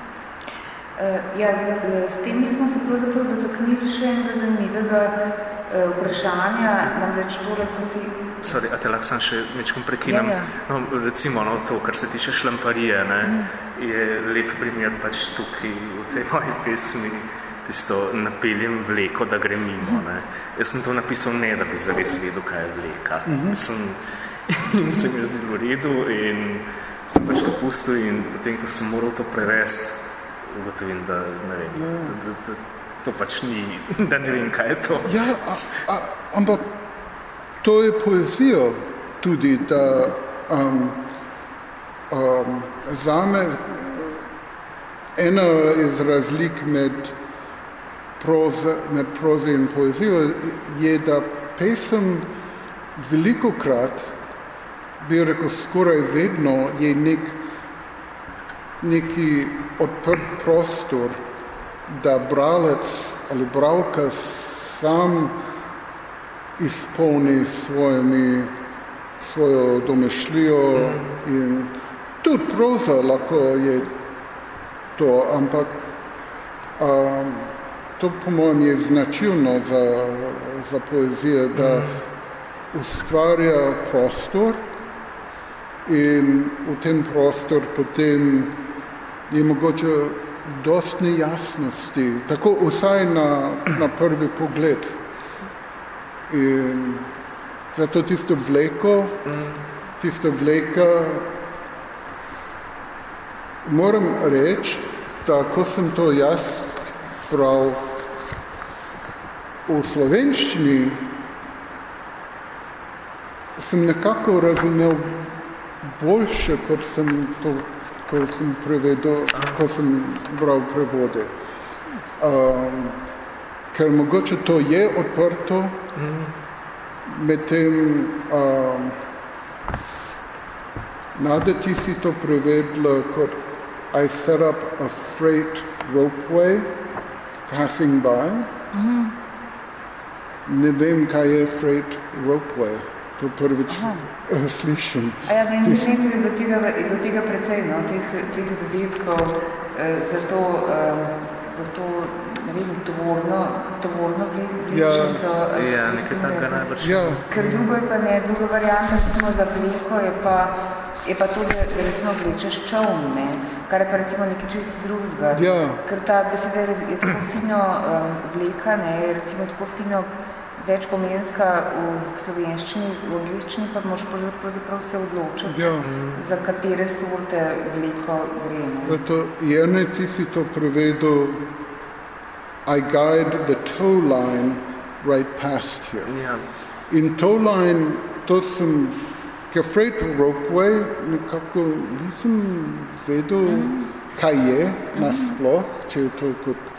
uh, ja, z, s tem smo se pravzaprav dotaknili še enega zanimivega uh, vprašanja, namreč tole, ko si... Sorry, a te lahko sem še mečkom prekinem? Ja, ja. No, recimo, no, to, kar se tiče šlamparije, ne, mm. je lep primer pač tukaj v tej moji pesmi, tisto napeljem vleko, da gre mimo. Ne. Jaz sem to napisal ne, da bi zares vedel, kaj je vleka. Uh -huh. Mislim, in se mi je zdelo redu in sem pač ga pustil in potem, ko sem moral to prevesti, ugotovim, da ne vem, ja. da, da, da, to pač ni, da ne vem, kaj je to. Ja, a, a, ampak to je poezijo tudi, da um, um, zame ena iz razlik med proza, med prozo in poezijo, je, da pesem veliko krat, bi rekel skoraj vedno, je nek, neki odprt prostor, da bralec ali bralka sam izpolni svojimi, svojo domešljijo in tudi proza lahko je to, ampak um, to po mojem je značilno za, za poezijo, da mm. ustvarja prostor in v tem prostor potem je mogoče dost nejasnosti, tako vsaj na, na prvi pogled. In zato tisto vleko, mm. tisto vleka, moram reči, da ko sem to jaz prav v slovenščini sem nekako razumel boljše, kot sem to, ko sem prevedel, ko sem bral prevode. Um, ker mogoče to je odprto, med tem um, Nada ti si to prevedla kot I set up a freight ropeway passing by. Mm -hmm. Ne vem, kaj je freight ropeway. To prvič Aha. slišim. A ja, na internetu je bilo tega, je bilo tega precej, no, teh, teh zadetkov, eh, zato, eh, zato ne vem, tovorno, tovorno bližnico. Ja, ja nekaj takega najbrž. Ja. Ker drugo je pa ne, druga varianta, recimo za vleko, je pa, je pa to, da, da recimo vlečeš čovn, ne, kar je pa recimo nekaj čisto drugega. Ja. Ker ta beseda je tako fino um, vleka, ne, je recimo tako fino več pomenska v slovenščini, v angliščini, pa moraš pravzaprav se odločiti, ja. za katere sorte vleko gre. Zato, Jerne, ti si to prevedel, I guide the tow line right past here. Ja. In tow line, to sem, ker freight ropeway, nekako nisem vedel, mm. kaj je nasploh, če je to kot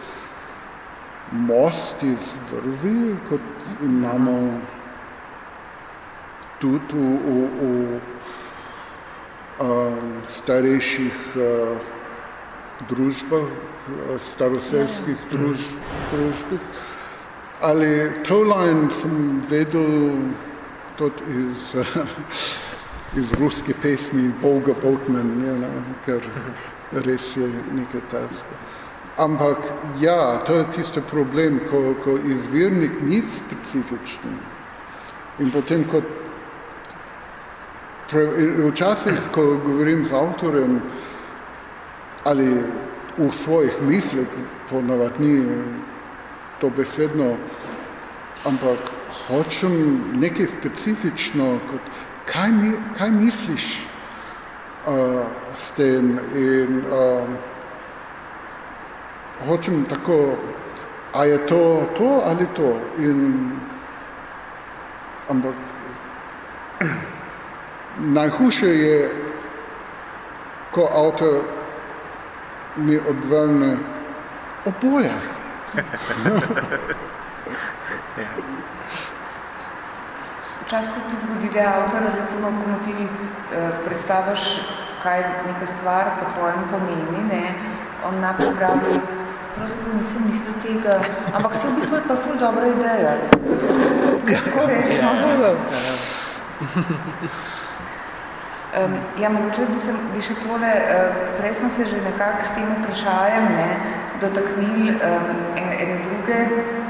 most iz vrvi, kot imamo tudi v, v, v um, starejših uh, družbah, staroselskih ja. druž, družbih. Ali Towline sem vedel tudi iz, iz ruske pesmi Volga Boatman, you know, ker res je nekaj tajsko. Ampak ja, to je tisto problem, ko, ko izvirnik ni specifičen. In potem, ko pre, včasih, ko govorim z avtorem ali v svojih mislih, ponavad ni to besedno, ampak hočem nekaj specifično, kot, kaj, mi, kaj misliš uh, s tem in uh, hočem tako, a je to to ali to. In, ampak najhujše je, ko avto mi odvrne oboje. Včasih se ti zgodi, da avtor, recimo, ko ti eh, predstaviš, kaj neka stvar po tvojem pomeni, ne, on naprej pravi, pravzaprav nisem mislil tega, ampak se v bistvu je pa ful dobra ideja. Tako rečemo. Um, ja, mogoče bi, se, bi še tole, uh, prej smo se že nekako s tem vprašajem ne, dotaknili um, ene, ene druge uh,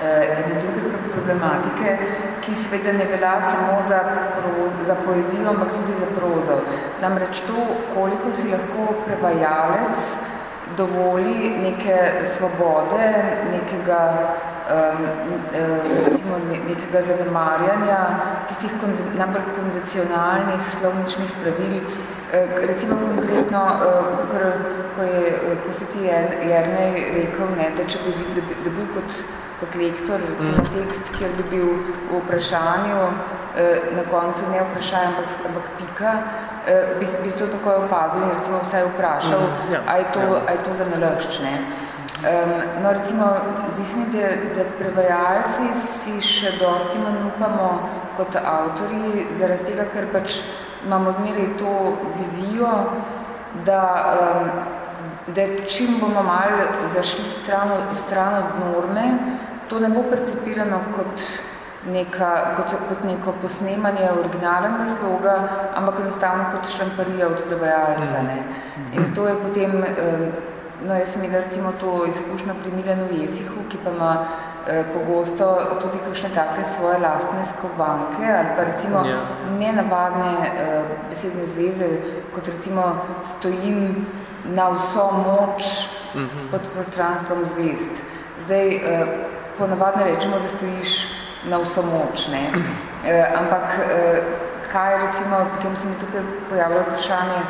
ene druge problematike, ki seveda ne velja samo za, proz, za poezijo, ampak tudi za prozo. Namreč to, koliko si lahko prevajalec dovoli neke svobode, nekega, um, recimo, nekega zanemarjanja tistih konve, najbolj konvencionalnih slovničnih pravil. Uh, recimo konkretno, uh, ko, ko, je, ko si ti Jernej rekel, ne, da če bi, da, da bil kot kot lektor, recimo mm. tekst, kjer bi bil v vprašanju, eh, na koncu ne vprašaj, ampak, ampak pika, eh, bi, bi to takoj opazil in recimo vsaj vprašal, mm. ja. a, je to, ja. a je to za nalašč, ne? Um, no, recimo, zdi se mi, da, da prevajalci si še dosti manj upamo kot avtori, zaradi tega, ker pač imamo zmeraj to vizijo, da, um, da čim bomo malo zašli stran, stran od norme, to ne bo percepirano kot, neka, kot, kot neko posnemanje originalnega sloga, ampak enostavno kot šlamparija od prevajalca. Ne. In to je potem, no jaz sem imela recimo to izkušnjo pri Milenu Jesihu, ki pa ima pogosto tudi kakšne take svoje lastne skovanke ali pa recimo ja. nenavadne eh, besedne zveze, kot recimo stojim na vso moč mhm. pod prostranstvom zvest. Zdaj, eh, ponavadno rečemo, da stojiš na vso moč, ne? E, ampak e, kaj recimo, potem se mi tukaj pojavilo vprašanje,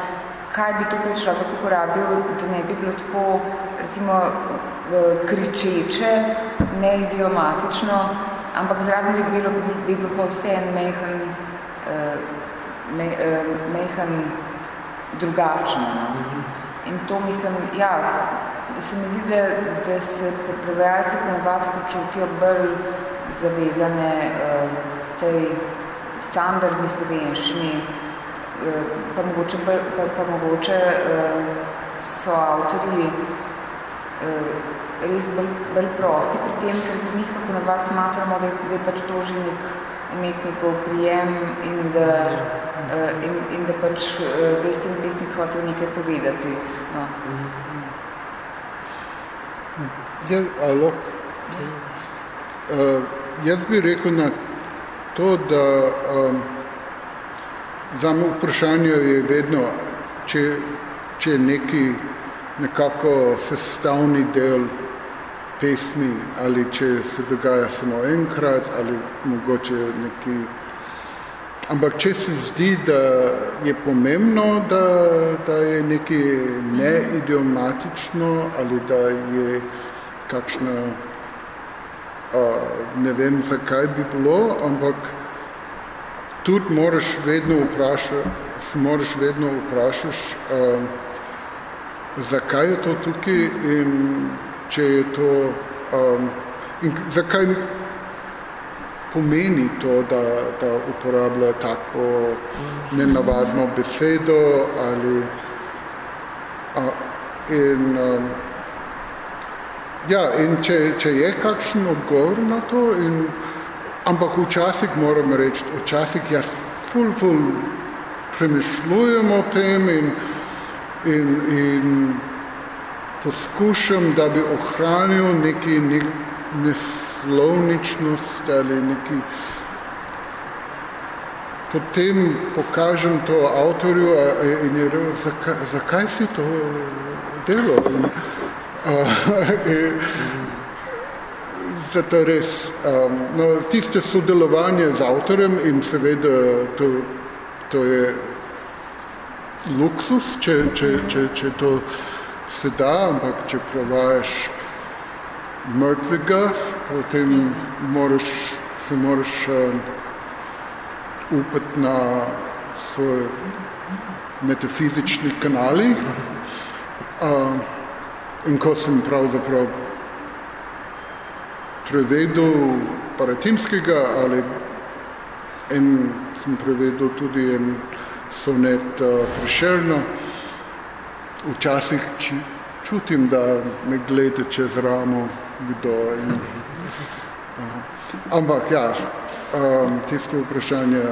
kaj bi tukaj človek uporabil, da ne bi bilo tako recimo kričeče, ne idiomatično, ampak zraven bi bilo, bi bilo pa vse en mehen, e, me, mehen drugačno. No? In to mislim, ja, se mi zdi, da, da se prevajalci ponavadi počutijo bolj zavezane uh, tej standardni slovenščini, pa mogoče, pa, pa mogoče uh, so avtori uh, res bolj, bolj prosti pri tem, ker pri njih pa ponavad smatramo, da, da je pač to že nek umetnikov prijem in da, uh, in, in da pač da je s tem pesnik hotel nekaj povedati. No. Ja, alok. Uh, jaz bi rekel na to, da um, za me vprašanje je vedno, če, če neki nekako sestavni del pesmi ali če se dogaja samo enkrat ali mogoče neki. Ampak če se zdi, da je pomembno, da, da je nekaj neidiomatično ali da je kakšna, uh, ne vem, zakaj bi bilo, ampak tudi moraš vedno vprašati, moraš vedno vprašaš, uh, zakaj je to tukaj in če je to, um, in zakaj pomeni to, da, da uporablja tako nenavadno besedo ali a, in, um, ja, in če, če je kakšen odgovor na to, in, ampak včasih moram reči, včasih jaz ful, ful premišljujem o tem in, in, in poskušam, da bi ohranil neki nek, neslovničnost ali neki. Potem pokažem to avtorju in je rekel, zakaj, zakaj si to delo? In, a, in, zato res, um, no, tiste sodelovanje z avtorjem in seveda to, to je luksus, če, če, če, če to se da, ampak če prevajaš mrtvega, potem moraš, se moraš uh, upati na svoj metafizični kanali. Uh, in ko sem pravzaprav prevedel paratimskega ali en, sem prevedel tudi en sonet uh, Prešerno, včasih či, čutim, da me gleda čez ramo kdo. In, uh, ampak ja, um, tisto vprašanje,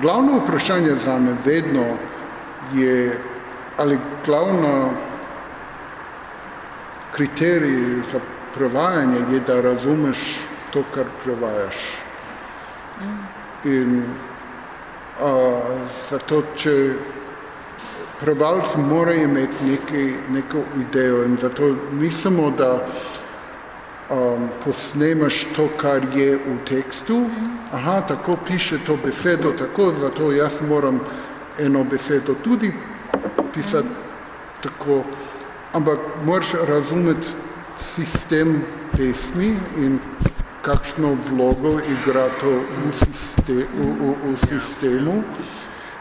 glavno vprašanje za me vedno je, ali glavno kriterij za prevajanje je, da razumeš to, kar prevajaš. In uh, zato, če prevalc mora imeti neki, neko idejo in zato ni samo, da um, posnemaš to, kar je v tekstu, aha, tako piše to besedo, tako, zato jaz moram eno besedo tudi pisati tako, ampak moraš razumeti sistem pesmi in kakšno vlogo igra to v, sistem, v, v, v sistemu.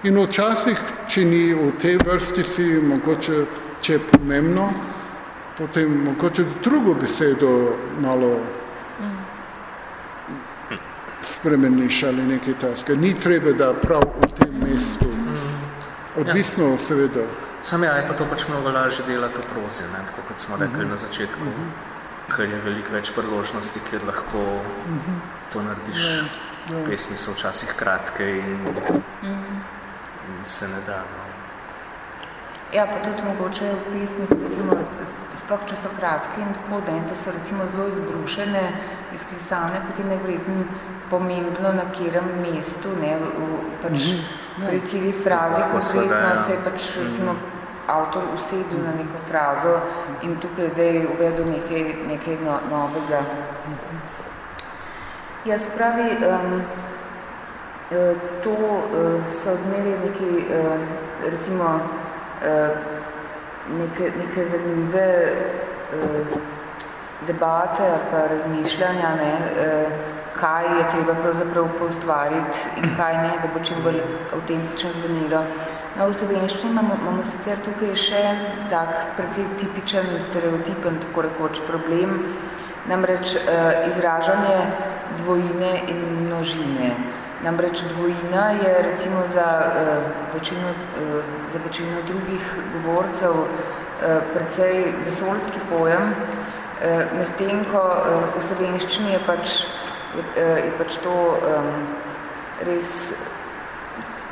In včasih, če ni v tej vrstici, mogoče, če je pomembno, potem mogoče drugo besedo malo spremeniš ali nekaj taske. Ni treba, da prav v tem mestu. Odvisno, ja. seveda. Sam ja, je pa to pač mnogo lažje delati v prozi, ne? tako kot smo rekli uh -huh. na začetku, uh -huh. ker je veliko več priložnosti, kjer lahko uh -huh. to narediš. Ja. Ja. Pesmi so včasih kratke in uh -huh se ne da. No. Ja, pa tudi mogoče v pismih, recimo, sploh če so kratki in tako, da, da so recimo zelo izbrušene, izklisane, potem je vredno pomembno na kjerem mestu, ne, v, pač mm -hmm. pri kjeri frazi konkretno ja. se je pač recimo mm -hmm. Avtor usedil na neko frazo in tukaj zdaj uvedel nekaj, nekaj no, novega. Ja, se pravi, um, to eh, so zmeri neki, eh, recimo, neke, neke zanimive debate ali pa razmišljanja, ne, kaj je treba pravzaprav poustvariti in kaj ne, da bo čim bolj avtentično zvenilo. No, v slovenščini imamo, imamo sicer tukaj še tak precej tipičen, stereotipen, tako rekoč, problem, namreč izražanje dvojine in množine. Namreč dvojina je recimo za, uh, večino, uh, za večino drugih govorcev uh, precej vesoljski pojem, medtem ko v slovenščini je pač, je pač to um, res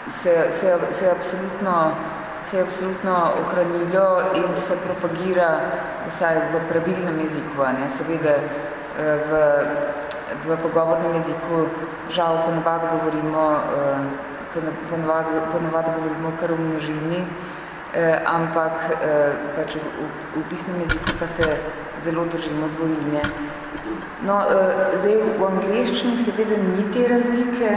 se, se, se absolutno se je absolutno ohranilo in se propagira vsaj v pravilnem jeziku, ne? seveda v, v pogovornem jeziku žal ponovad govorimo, ponovad, ponovad govorimo kar v množini, ampak pač v, v pisnem jeziku pa se zelo držimo dvojine. No, zdaj v angleščini seveda ni te razlike,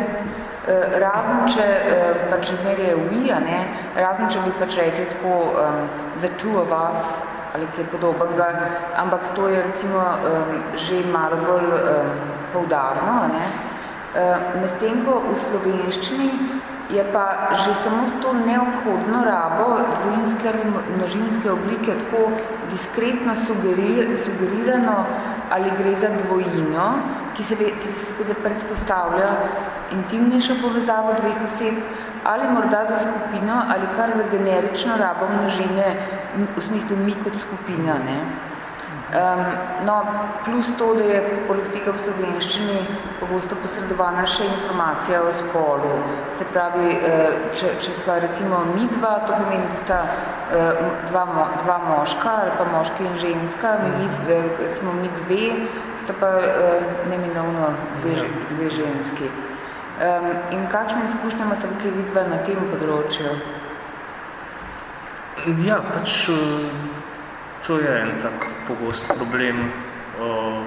Eh, razen če eh, pač zmerje je we, ne, razen če bi pač rekli tako um, the two of us ali kaj podobnega, ampak to je recimo um, že malo bolj um, poudarno. Ne. Uh, Medtem ko v slovenščini je pa že samo s to neobhodno rabo dvojinske ali množinske oblike tako diskretno sugerirano ali gre za dvojino, ki se, ki se predpostavlja intimnejšo povezavo dveh oseb, ali morda za skupino, ali kar za generično rabo množine, v smislu mi kot skupina. Ne? Um, no, plus to, da je poleg tega v slovenščini pogosto posredovana še informacija o spolu. Se pravi, uh, če, če sva recimo mi dva, to pomeni, da sta uh, dva, dva moška ali pa moški in ženska, mi, recimo mi dve, sta pa uh, neminovno dve, dve ženski. Um, in kakšne izkušnje imate kaj vidva na tem področju? Ja, pač... To je en tak pogost problem. Uh,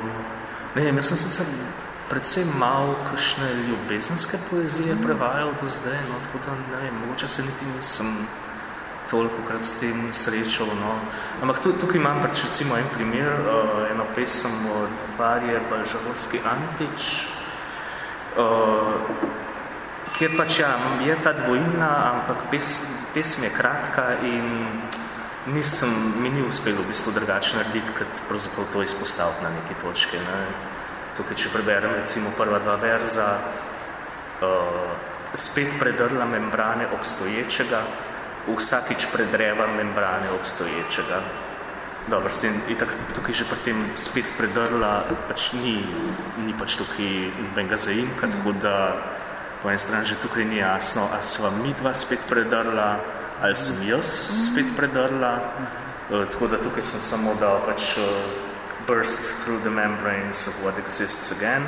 ne vem, jaz sem sicer predvsem malo kakšne ljubezenske poezije prevajal do zdaj, no, tako da ne vem, mogoče se niti nisem toliko krat s tem srečal, no. Ampak tukaj imam pač recimo en primer, uh, eno pesem od Varje Balžavorski Antič, uh, kjer pač ja, je ta dvojina, ampak pes, pesem je kratka in nisem, mi ni uspelo v bistvu drugače narediti, kot pravzaprav to izpostaviti na neki točki. Ne. Tukaj, če preberem recimo prva dva verza, uh, spet predrla membrane obstoječega, vsakič predreva membrane obstoječega. Dobro, s tem, itak, tukaj že pri tem spet predrla, pač ni, ni pač tukaj nobenega zaimka, tako da po eni strani že tukaj ni jasno, a sva mi dva spet predrla, ali sem jaz spet predrla. Uh, tako da tukaj sem samo dal pač uh, burst through the membranes of what exists again,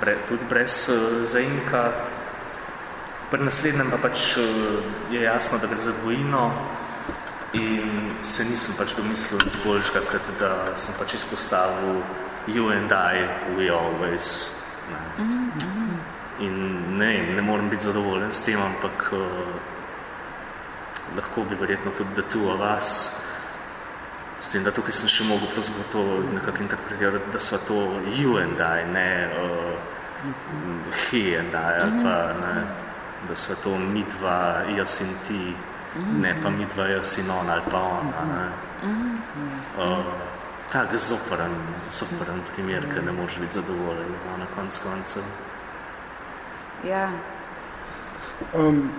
bre, tudi brez uh, zaimka. Pri naslednjem pa pač uh, je jasno, da gre za dvojino in se nisem pač domislil nič boljšega, kot da sem pač izpostavil you and I, we always. Ne. In ne, ne moram biti zadovoljen s tem, ampak uh, lahko bi verjetno tudi the two of us. S tem, da tukaj sem še mogel pravzaprav to nekako interpretirati, da so to you and I, ne uh, he and I, ali pa ne, da so to mi dva, jaz in ti, ne pa mi dva, jaz in on ali pa ona. Ne. Uh, tak zoperen, zoperen primer, ki ne moreš biti zadovoljen no, na konc koncev. Ja. Um,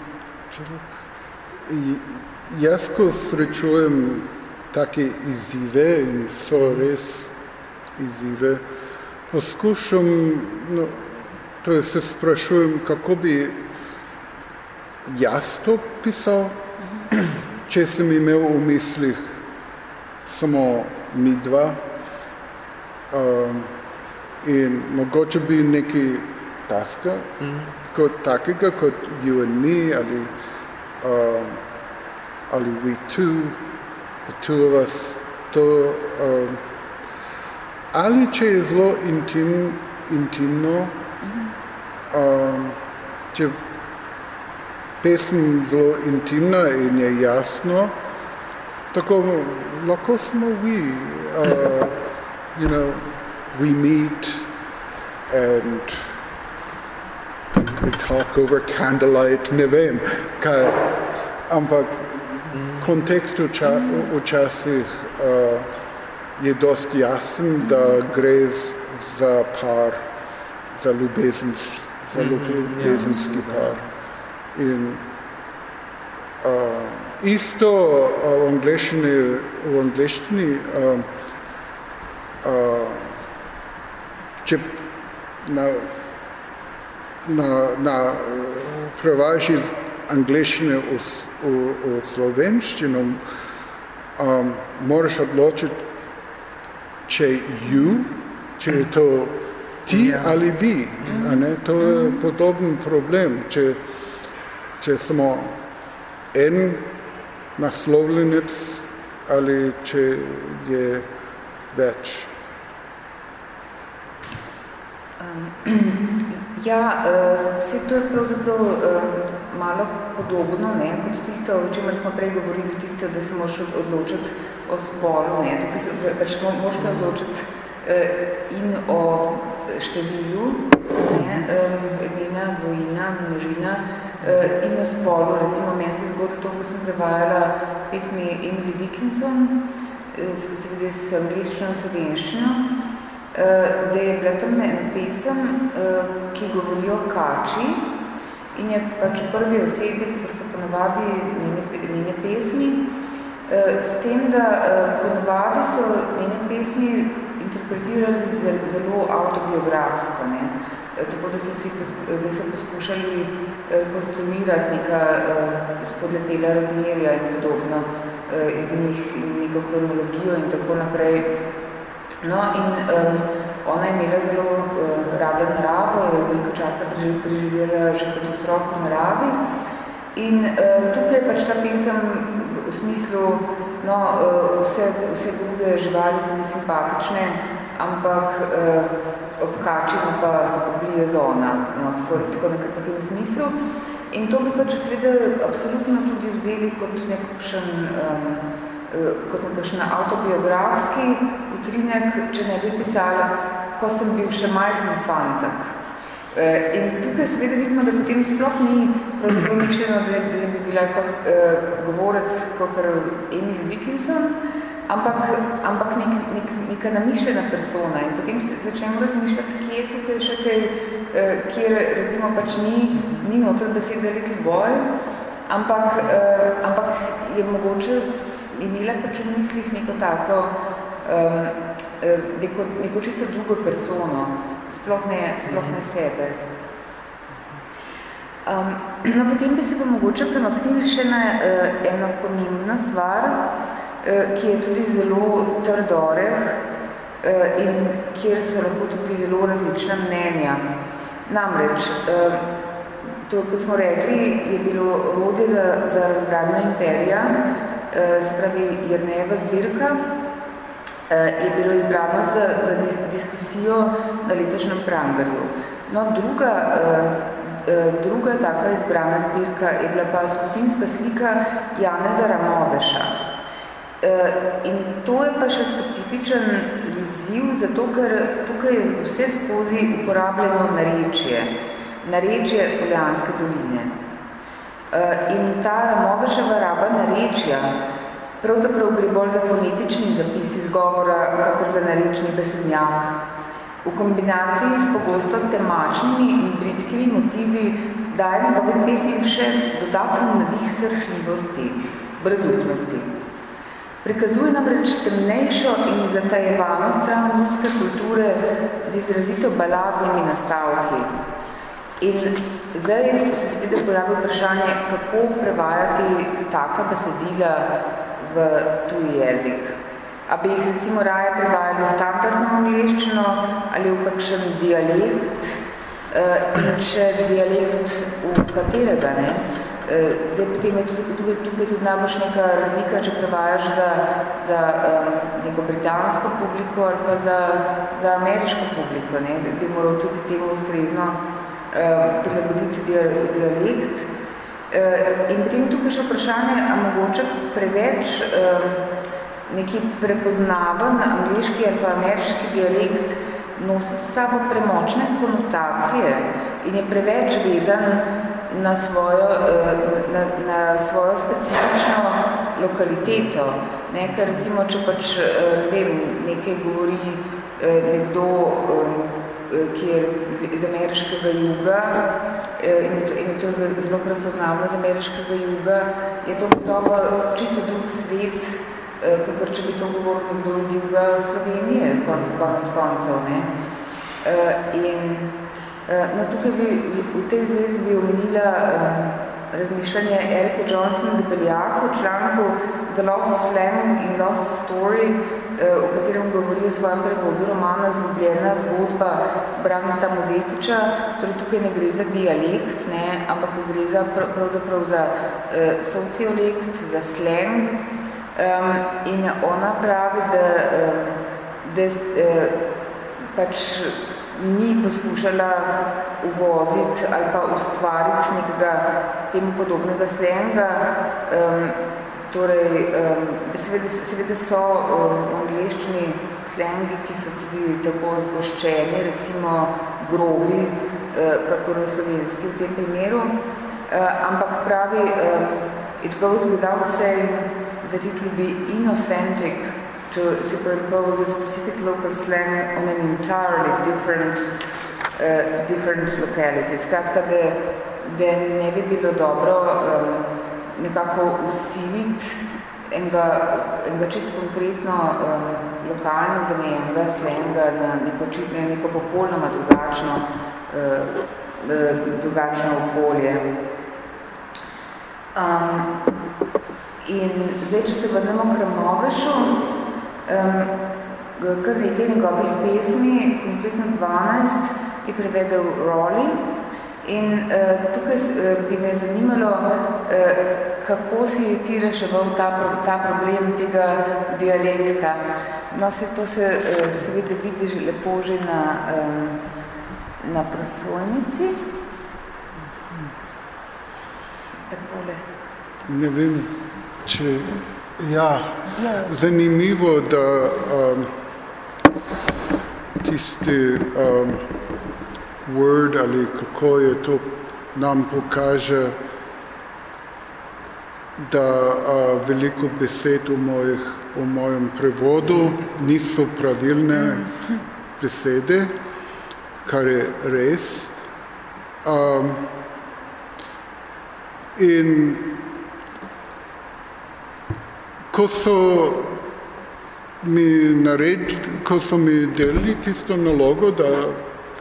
Jaz, ko srečujem take izzive in so res izzive, poskušam, no, to je se sprašujem, kako bi jaz to pisal, če sem imel v mislih samo mi dva um, in mogoče bi neki taska, mm. kot takega, kot you and me ali um, Ali we two, the two of us, to, um, ali če je zelo intim, intimno, um, če pesem zelo intimna in je jasno, tako lahko smo we, uh, you know, we meet and we talk over candlelight, ne vem, kaj, ampak kontekst včasih uh, je dost jasen, da gre za par, za, ljubezens, za mhm, ljubezenski ja, par. In uh, isto uh, v angleščini, v angleščini uh, uh, če na, na, na prevajaš iz angliščine v, v, v slovenščino, um, moraš odločiti, če ju, če je to ti ja. ali vi. A ne? To je podoben problem. Če, če smo en naslovljenec ali če je več. Um, ja, vse uh, to je pravzaprav uh, malo podobno, ne, kot tisto, o čemer smo prej govorili, tisto, da se moraš odločiti o spolu, ne, tukaj se, več moraš se odločiti uh, in o številu, ne, edina, dvojina, množina in o spolu. Recimo, meni se zgodilo to, ko sem prevajala pesmi Emily Dickinson, seveda s angliščino in slovenščino, da je bila tam ena pesem, uh, ki govori o kači, in je pač prvi osebi, kot so ponovadi njene, njene pesmi, eh, s tem, da eh, ponovadi so njene pesmi interpretirali zelo autobiografsko, ne? Eh, tako da so, si, da so poskušali konstruirati neka spodletela razmerja in podobno iz njih, neko kronologijo in tako naprej. No, in um, ona je imela zelo uh, rada naravo, je veliko časa preživljala že kot otrok v naravi. In uh, tukaj pač ta pesem v smislu, no, uh, vse, vse druge živali so mi simpatične, ampak uh, ob kačima pa oblije zona, no, tako, tako nekako v tem smislu. In to bi pač seveda absolutno tudi vzeli kot nekakšen um, kot nekakšen autobiografski utrinek, če ne bi pisala, ko sem bil še majhen fantak. Eh, in tukaj seveda vidimo, da potem sploh ni pravzaprav mišljeno, da, da bi bila kot uh, govorec kot Emil Dickinson, ampak, ampak nek, nek, neka namišljena persona. In potem se začnemo razmišljati, kje je tukaj še kaj, uh, kjer recimo pač ni, ni noter besede Little Boy, ampak, uh, ampak je mogoče imela pač v mislih neko tako, um, neko, neko čisto drugo persono, sploh ne, sploh ne sebe. Um, no, potem bi se pa mogoče premaknili še na uh, eno pomembno stvar, uh, ki je tudi zelo trdoreh uh, in kjer so lahko tudi zelo različna mnenja. Namreč, uh, to, kot smo rekli, je bilo rodje za, za razgradno imperija, se pravi Jernejeva zbirka, eh, je bilo izbrano za, za diskusijo na letošnjem Prangarju. No, druga, eh, druga taka izbrana zbirka je bila pa skupinska slika Janeza Ramoveša. In to je pa še specifičen izziv, zato ker tukaj je vse skozi uporabljeno narečje, narečje Poljanske doline. Eh, in ta Ramoveševa raba narečja pravzaprav gre bolj za fonetični zapis izgovora, kakor za narečni besednjak. V kombinaciji s pogosto temačnimi in britkimi motivi daje njegovim pesmim še dodaten nadih srhljivosti, brezupnosti. Prikazuje namreč temnejšo in zatajevano stran ljudske kulture z izrazito baladnimi nastavki. In zdaj se seveda pojavi vprašanje, kako prevajati taka besedila v tuji jezik. A bi jih recimo raje prevajali v standardno angliščino ali v kakšen dialekt, eh, in če dialekt v katerega, ne? Eh, zdaj potem je tudi, tukaj, tukaj tudi najbolj neka razlika, če prevajaš za, za um, neko britansko publiko ali pa za, za ameriško publiko, ne? Bi, bi moral tudi temu ustrezno prilagoditi dialekt. Eh, in potem tukaj še vprašanje, a mogoče preveč eh, neki prepoznaven angliški ali pa ameriški dialekt nosi s sabo premočne konotacije in je preveč vezan na svojo, na, na svojo specifično lokaliteto. Nekaj, recimo, če pač, ne vem, nekaj govori nekdo Eh, je iz ameriškega juga eh, in je to, in je to zelo prepoznavno iz ameriškega juga, je to gotovo čisto drug svet kakor če bi to govoril nekdo iz juga Slovenije, konec koncev. Ne? In no, tukaj bi v tej zvezi bi omenila razmišljanje Erike Johnson de Beljaku v članku The Lost Slang in Lost Story, eh, o katerem govori v svojem prevodu romana Zgubljena zgodba Branita Mozetiča. Torej, tukaj ne gre za dialekt, ne, ampak gre za pravzaprav za eh, sociolekt, za slang. Um, in ona pravi, da, da eh, pač ni poskušala uvoziti ali pa ustvariti nekega temu podobnega slenga. Um, torej, um, seveda, seveda so um, v angliščini slengi, ki so tudi tako zgoščeni, recimo grobi, uh, kakor v slovenski v tem primeru. Uh, ampak pravi, um, it goes without saying that it will be inauthentic to superimpose a specific local slang on an entirely different, uh, different locality. Skratka, da, da ne bi bilo dobro um, nekako usiliti enega, enega čisto konkretno um, lokalno zamejenega slenga na neko, na neko popolnoma drugačno, uh, uh, drugačno okolje. Um, in zdaj, če se vrnemo k Ramovešu, um, kar nekaj njegovih pesmi, konkretno 12, je prevedel Rolly. In uh, tukaj uh, bi me zanimalo, uh, kako si ti reševal ta, ta problem tega dialekta. No, se to se uh, seveda vidi že lepo že na, uh, na prosojnici. Takole. Ne vem, če Ja, zanimivo, da um, tisti um, word ali kako je to nam pokaže, da uh, veliko besed v, mojih, v mojem prevodu niso pravilne besede, kar je res. Um, in ko so mi naredili, ko so mi delili tisto nalogo, da,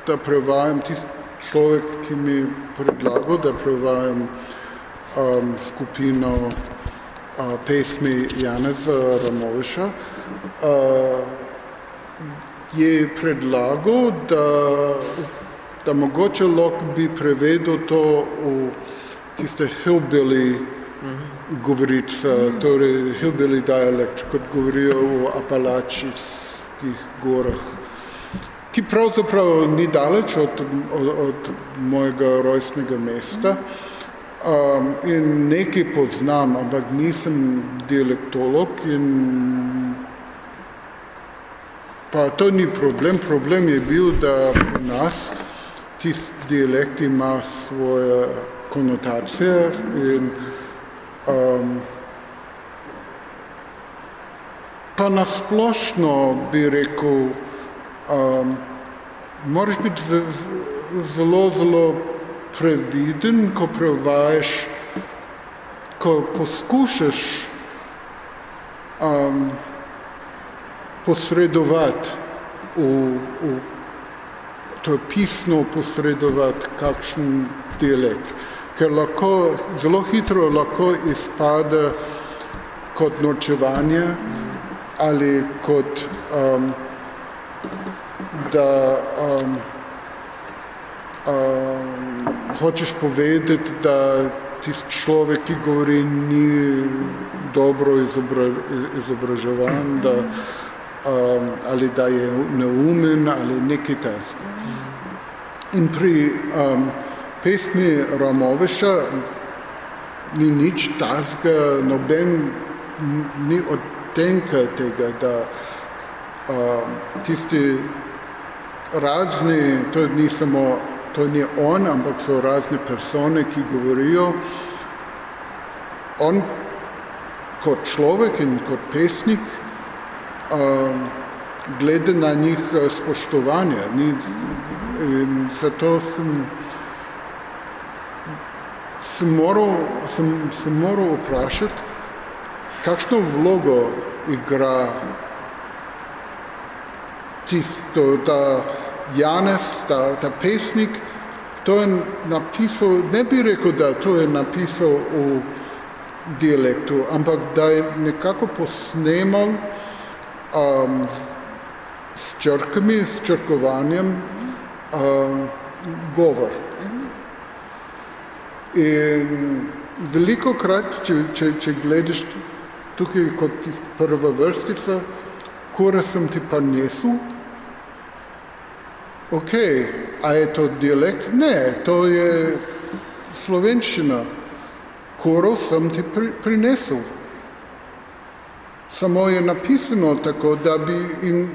da prevajam tisti človek, ki mi predlagal, da prevajam um, skupino uh, pesmi Janeza Ramoviša, uh, je predlagal, da, da mogoče lahko bi prevedel to v tiste hillbilly mm -hmm govorica, torej hillbilly dialekt, kot govorijo v Apalačijskih gorah, ki pravzaprav ni daleč od, od, od mojega rojstnega mesta. Um, in nekaj poznam, ampak nisem dialektolog in pa to ni problem. Problem je bil, da pri nas tisti dialekt ima svoje konotacije in Um, pa nasplošno bi rekel, um, moraš biti zelo, zelo previden, ko prevajaš, ko poskušaš um, posredovati v, v to pisno posredovati kakšen dialekt. Ker lahko, zelo hitro lahko izpade kot nočevanje ali kot um, da um, um, hočeš povedati, da tisti človek, ki govori, ni dobro izobra, izobraževan, da, um, ali da je neumen ali nekaj tesko. In pri um, pesmi Ramoveša ni nič tazga, noben ni odtenka tega, da uh, tisti razni, to ni samo, to ni on, ampak so razne persone, ki govorijo, on kot človek in kot pesnik uh, glede na njih spoštovanja. Ni, in zato sem sem moral, sem, sem moral vprašati, kakšno vlogo igra tisto, da Janez, ta, ta pesnik, to je napisal, ne bi rekel, da to je napisal v dialektu, ampak da je nekako posnemal um, s črkami, s črkovanjem um, govor. In veliko krat, če, če, če gledaš tukaj kot prva vrstica, kore sem ti pa nesel, ok, a je to dialekt? Ne, to je slovenščina. Koro sem ti pri, prinesel. Samo je napisano tako, da bi in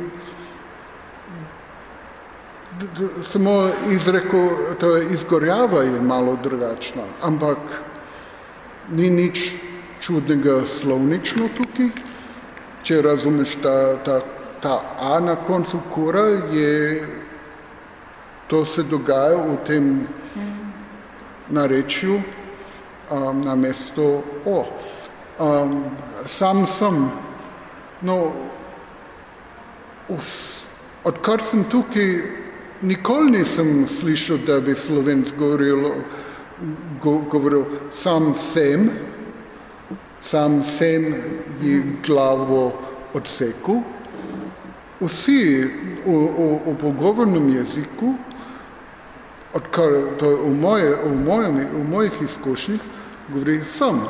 samo izrekel, to je izgorjava je malo drugačna, ampak ni nič čudnega slovnično tukaj. Če razumeš ta, ta, ta A na koncu kura, je To se dogaja v tem narečju um, na mesto O. Um, sam sem, no, us, odkar sem tukaj, nikoli nisem slišal, da bi slovenc govoril, go, govoril sam sem, sam sem je glavo odseku. Vsi v, v, v pogovornem jeziku odkar to v, moje, v, mojem, v mojih izkušnjih govori sam.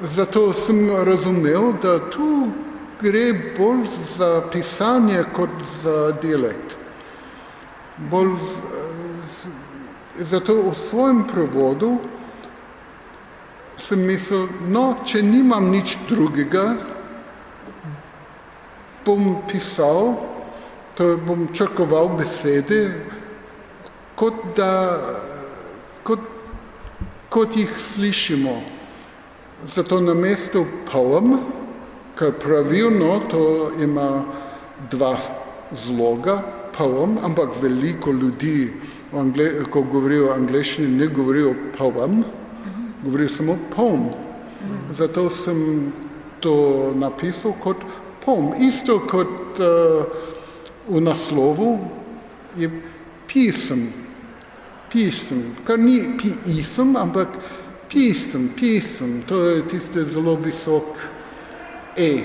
Zato sem razumel, da tu gre bolj za pisanje kot za dialekt. Bolj z, z, zato v svojem prevodu sem mislil, no, če nimam nič drugega, bom pisal, to bom črkoval besede, kot da kot, kot jih slišimo. Zato na mestu poem, kar pravilno to ima dva zloga, poem, ampak veliko ljudi, angle, ko govorijo angleščini, ne govorijo poem, govorijo samo poem. Zato sem to napisal kot poem. Isto kot uh, v naslovu je pisem, pisem, kar ni pisem, ampak pisem, pisem, to je tiste zelo visok E.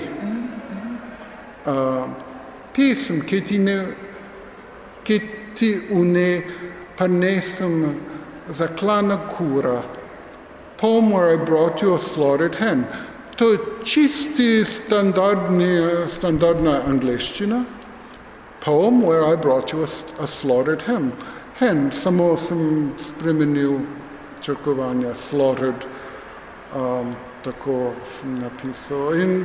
Uh, pisem, ki ti ne, ki ti une, pa nesem zaklana kura, poem where I brought you a slaughtered hen. To je čisti standardni, standardna angleščina. Poem where I brought you a, a slaughtered hen samo sem spremenil črkovanja, slaughtered, um, tako sem napisal. In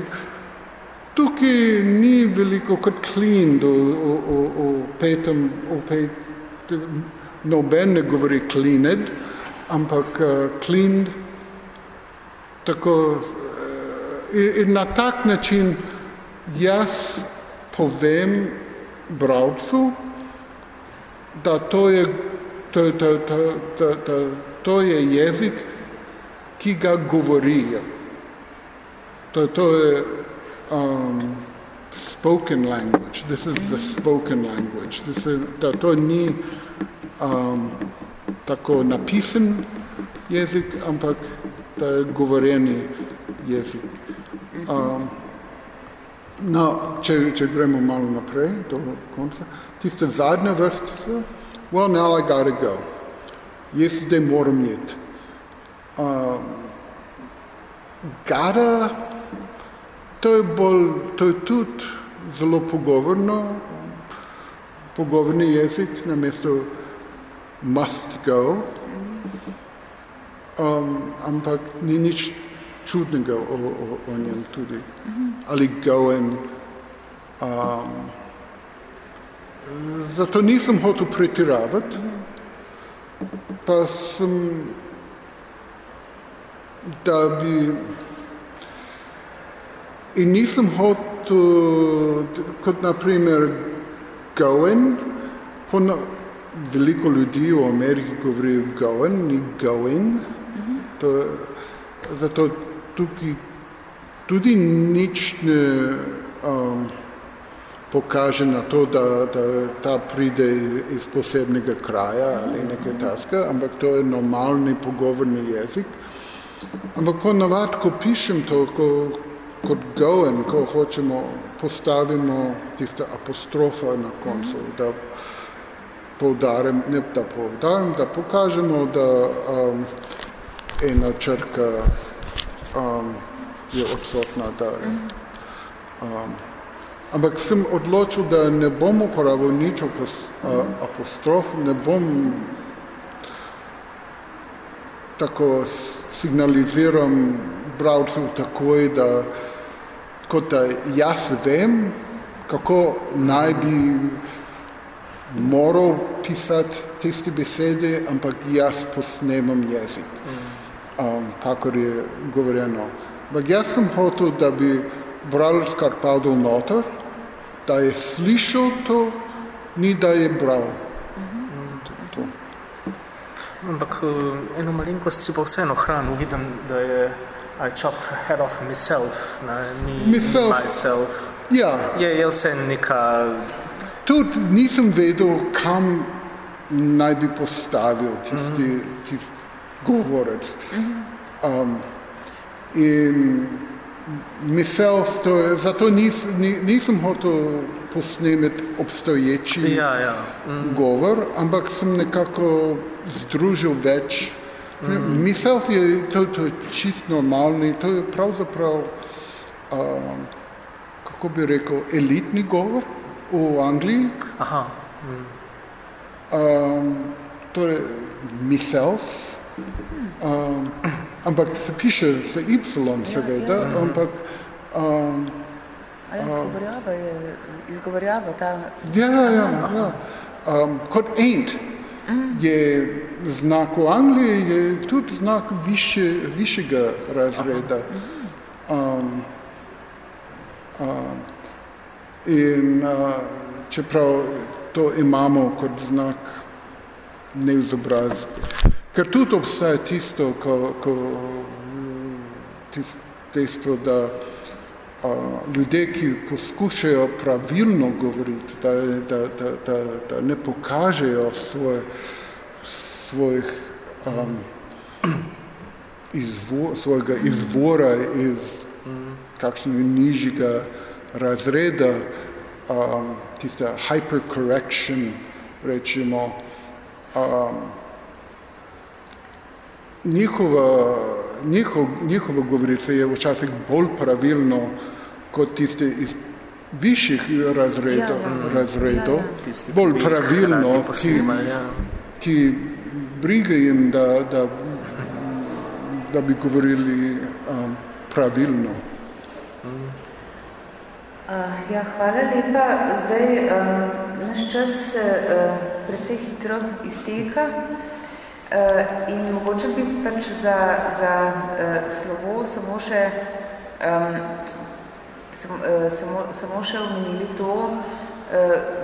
tukaj ni veliko kot cleaned, v, v, v, v petem, v petem, noben ne govori cleaned, ampak uh, cleaned, tako uh, in, in na tak način jaz povem bravcu, da to je, to, to, to, to, to, to je jezik, ki ga govorijo. To, to je um, spoken language. This is the spoken language. This is, da to ni um, tako napisen jezik, ampak da je govorjeni jezik. Um, No, če, če gremo malo naprej, do konca, tiste zadnje vrstice, well, now I gotta go. Jaz zdaj moram iti. Um, gotta, to je bolj, to je tudi zelo pogovorno, pogovorni jezik na mesto must go, um, ampak ni nič čudnega o, o, o njem tudi. Ali Goen. Um, zato nisem hotel pretiravati, pa sem, da bi in nisem hotel, kot naprimer Goen, pona, veliko ljudi v Ameriki govori Goen, ni Going, to, zato tukaj tudi nič ne um, pokaže na to, da, da ta pride iz posebnega kraja ali nekaj taska, ampak to je normalni pogovorni jezik. Ampak po navad, ko pišem to, ko, kot goen, ko hočemo, postavimo tiste apostrofa na koncu, da poudarim, ne da poudarim, da pokažemo, da um, ena črka um, je odsotna. Da, um, ampak sem odločil, da ne bom uporabil nič apostrof, ne bom tako signaliziram bravcev takoj, da kot da jaz vem, kako naj bi moral pisati tiste besede, ampak jaz posnemam jezik, um, kakor je govorjeno. Ampak jaz sem hotel, da bi bralec kar padel noter, da je slišal to, ni da je bral. To. Ampak eh, eno malenkost si pa vseeno hranil, vidim, da je I chopped her head off myself, ne, ni Myself. myself. Ja, Je, je vse neka... tudi nisem vedel, kam naj bi postavil tisti, tisti govorec. Um, in myself, to zato nis, ni, nisem hotel posnemati obstoječi Ja, ja. Mm. govor, ampak sem nekako združil več. Mm. Myself je, to, to je čist normalni, to je pravzaprav, um, kako bi rekel, elitni govor v Angliji. Aha. Mm. Um, torej, myself, um, ampak se piše z Y, seveda, ja. ampak um, A ja, izgovorjava je, izgovorjava ta... ja, ja, ja, ja. Um, kot ain't je znak v Angliji, je tudi znak više, višjega razreda. Um, um, in uh, čeprav to imamo kot znak neizobrazbe. Ker tudi obstaja tisto, ko, ko, tisto dejstvo, da a, ljudje, ki poskušajo pravilno govoriti, da, da, da, da, da ne pokažejo svoje, svojih, um, izvo, svojega izvora iz kakšnega nižjega razreda, um, tista hypercorrection, rečemo, um, njihova, njihov, njihova govorica je včasih bolj pravilno kot tiste iz višjih razredov, Ja, ja. razredov Ja, ja. Tisti, bolj pravilno, hkrati ki, ja. ki briga jim, da, da, da bi govorili um, pravilno. Uh, ja, hvala lepa. Zdaj, um, naš čas se uh, precej hitro izteka uh, in mogoče bi pač za, za uh, slovo samo še, um, sam, uh, samo, samo še omenili to, uh,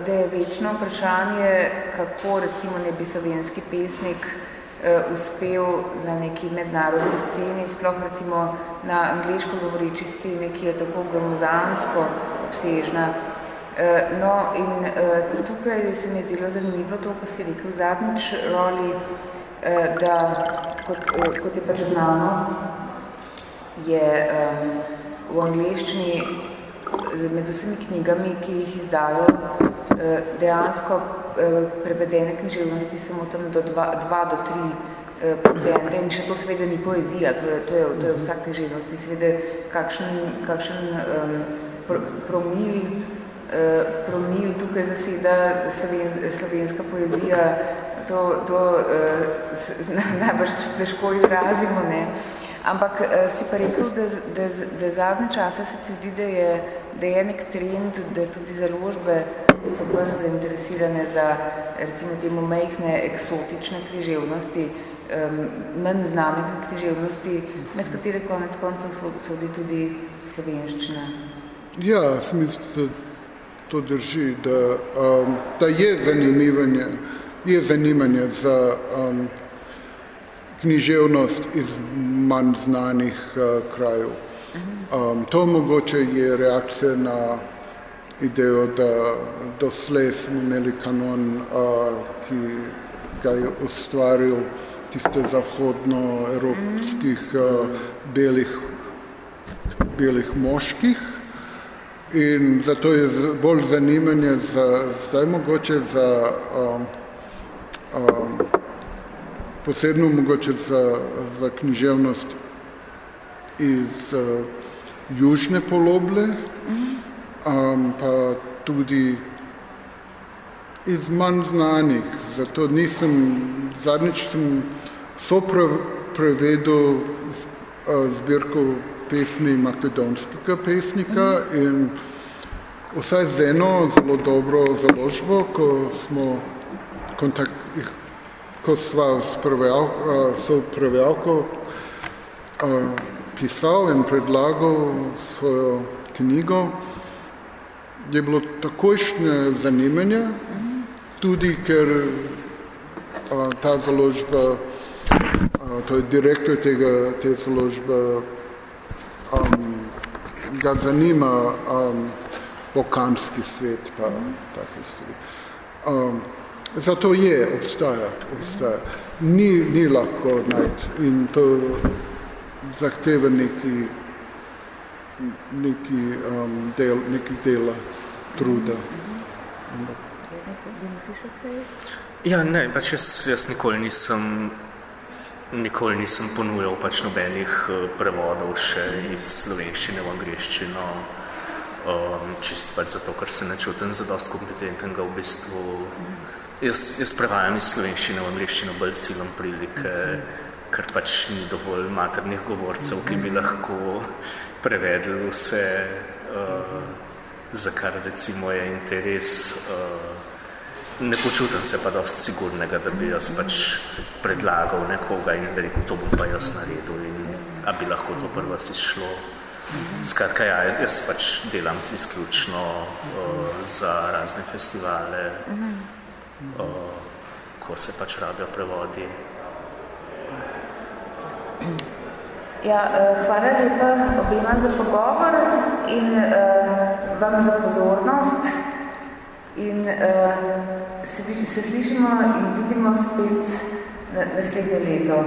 da je večno vprašanje, kako recimo ne bi slovenski pesnik uh, uspel na neki mednarodni sceni, sploh recimo na angliško govoreči sceni, ki je tako gromozansko obsežna. Uh, no, in uh, tukaj se mi je zdelo zanimivo to, ko si rekel zadnjič roli, da kot, uh, kot je pač znano, je um, v angleščini eh, med vsemi knjigami, ki jih izdajo, eh, dejansko eh, prevedene književnosti samo tam do 2 do 3 procente. In še to seveda ni poezija, to je, to je, to je vsa književnosti, seveda kakšen, kakšen um, pro, promil, uh, promil tukaj zaseda sloven, slovenska poezija, to, to uh, najbrž težko izrazimo, ne. Ampak uh, si pa rekel, da, da, da zadnje čase se ti zdi, da je, da je nek trend, da tudi založbe so bolj zainteresirane za recimo temu mejhne eksotične književnosti, um, manj znane književnosti, med katere konec koncev sodi tudi slovenščina. Ja, se mislim, da to drži, da, um, da je zanimivanje, je zanimanje za um, književnost iz manj znanih uh, krajev. Um, to mogoče je reakcija na idejo, da doslej smo imeli kanon, uh, ki ga je ustvaril tiste zahodnoevropskih uh, belih, belih moških. In zato je bolj zanimanje za, zdaj mogoče za um, um, posebno mogoče za, za književnost iz uh, južne poloble, um, pa tudi iz manj znanih. Zato nisem, zadnjič sem soprevedel uh, zbirko pesmi makedonskega pesnika in vsaj z eno zelo dobro založbo, ko smo kontakt, ko sva s prevajalko pisal in predlagal svojo knjigo, je bilo takojšnje zanimanje, tudi ker a, ta založba, a, to je direktor tega, te založbe, um, ga zanima um, bokanski svet pa take stvari. Um, zato je, obstaja, obstaja. Ni, ni lahko najti in to zahteva neki, neki, um, del, neki dela, truda. Ja, ne, pač jaz, jaz nikoli nisem nikoli nisem ponujal pač nobenih prevodov še iz slovenščine v angliščino, um, čist pač zato, ker se ne čutim za dost kompetentnega v bistvu. Jaz, jaz prevajam iz slovenščine v angliščino bolj silom prilike, ker pač ni dovolj maternih govorcev, ki bi lahko prevedli vse, uh, za kar recimo je interes uh, ne počutim se pa dost sigurnega, da bi jaz pač predlagal nekoga in rekel, to bom pa jaz naredil in a bi lahko to prvo si šlo. Skratka, ja, jaz pač delam izključno uh, za razne festivale, uh, ko se pač rabijo prevodi. Ja, hvala lepa obema za pogovor in uh, vam za pozornost. In uh, se, se slišimo in vidimo spet naslednje leto.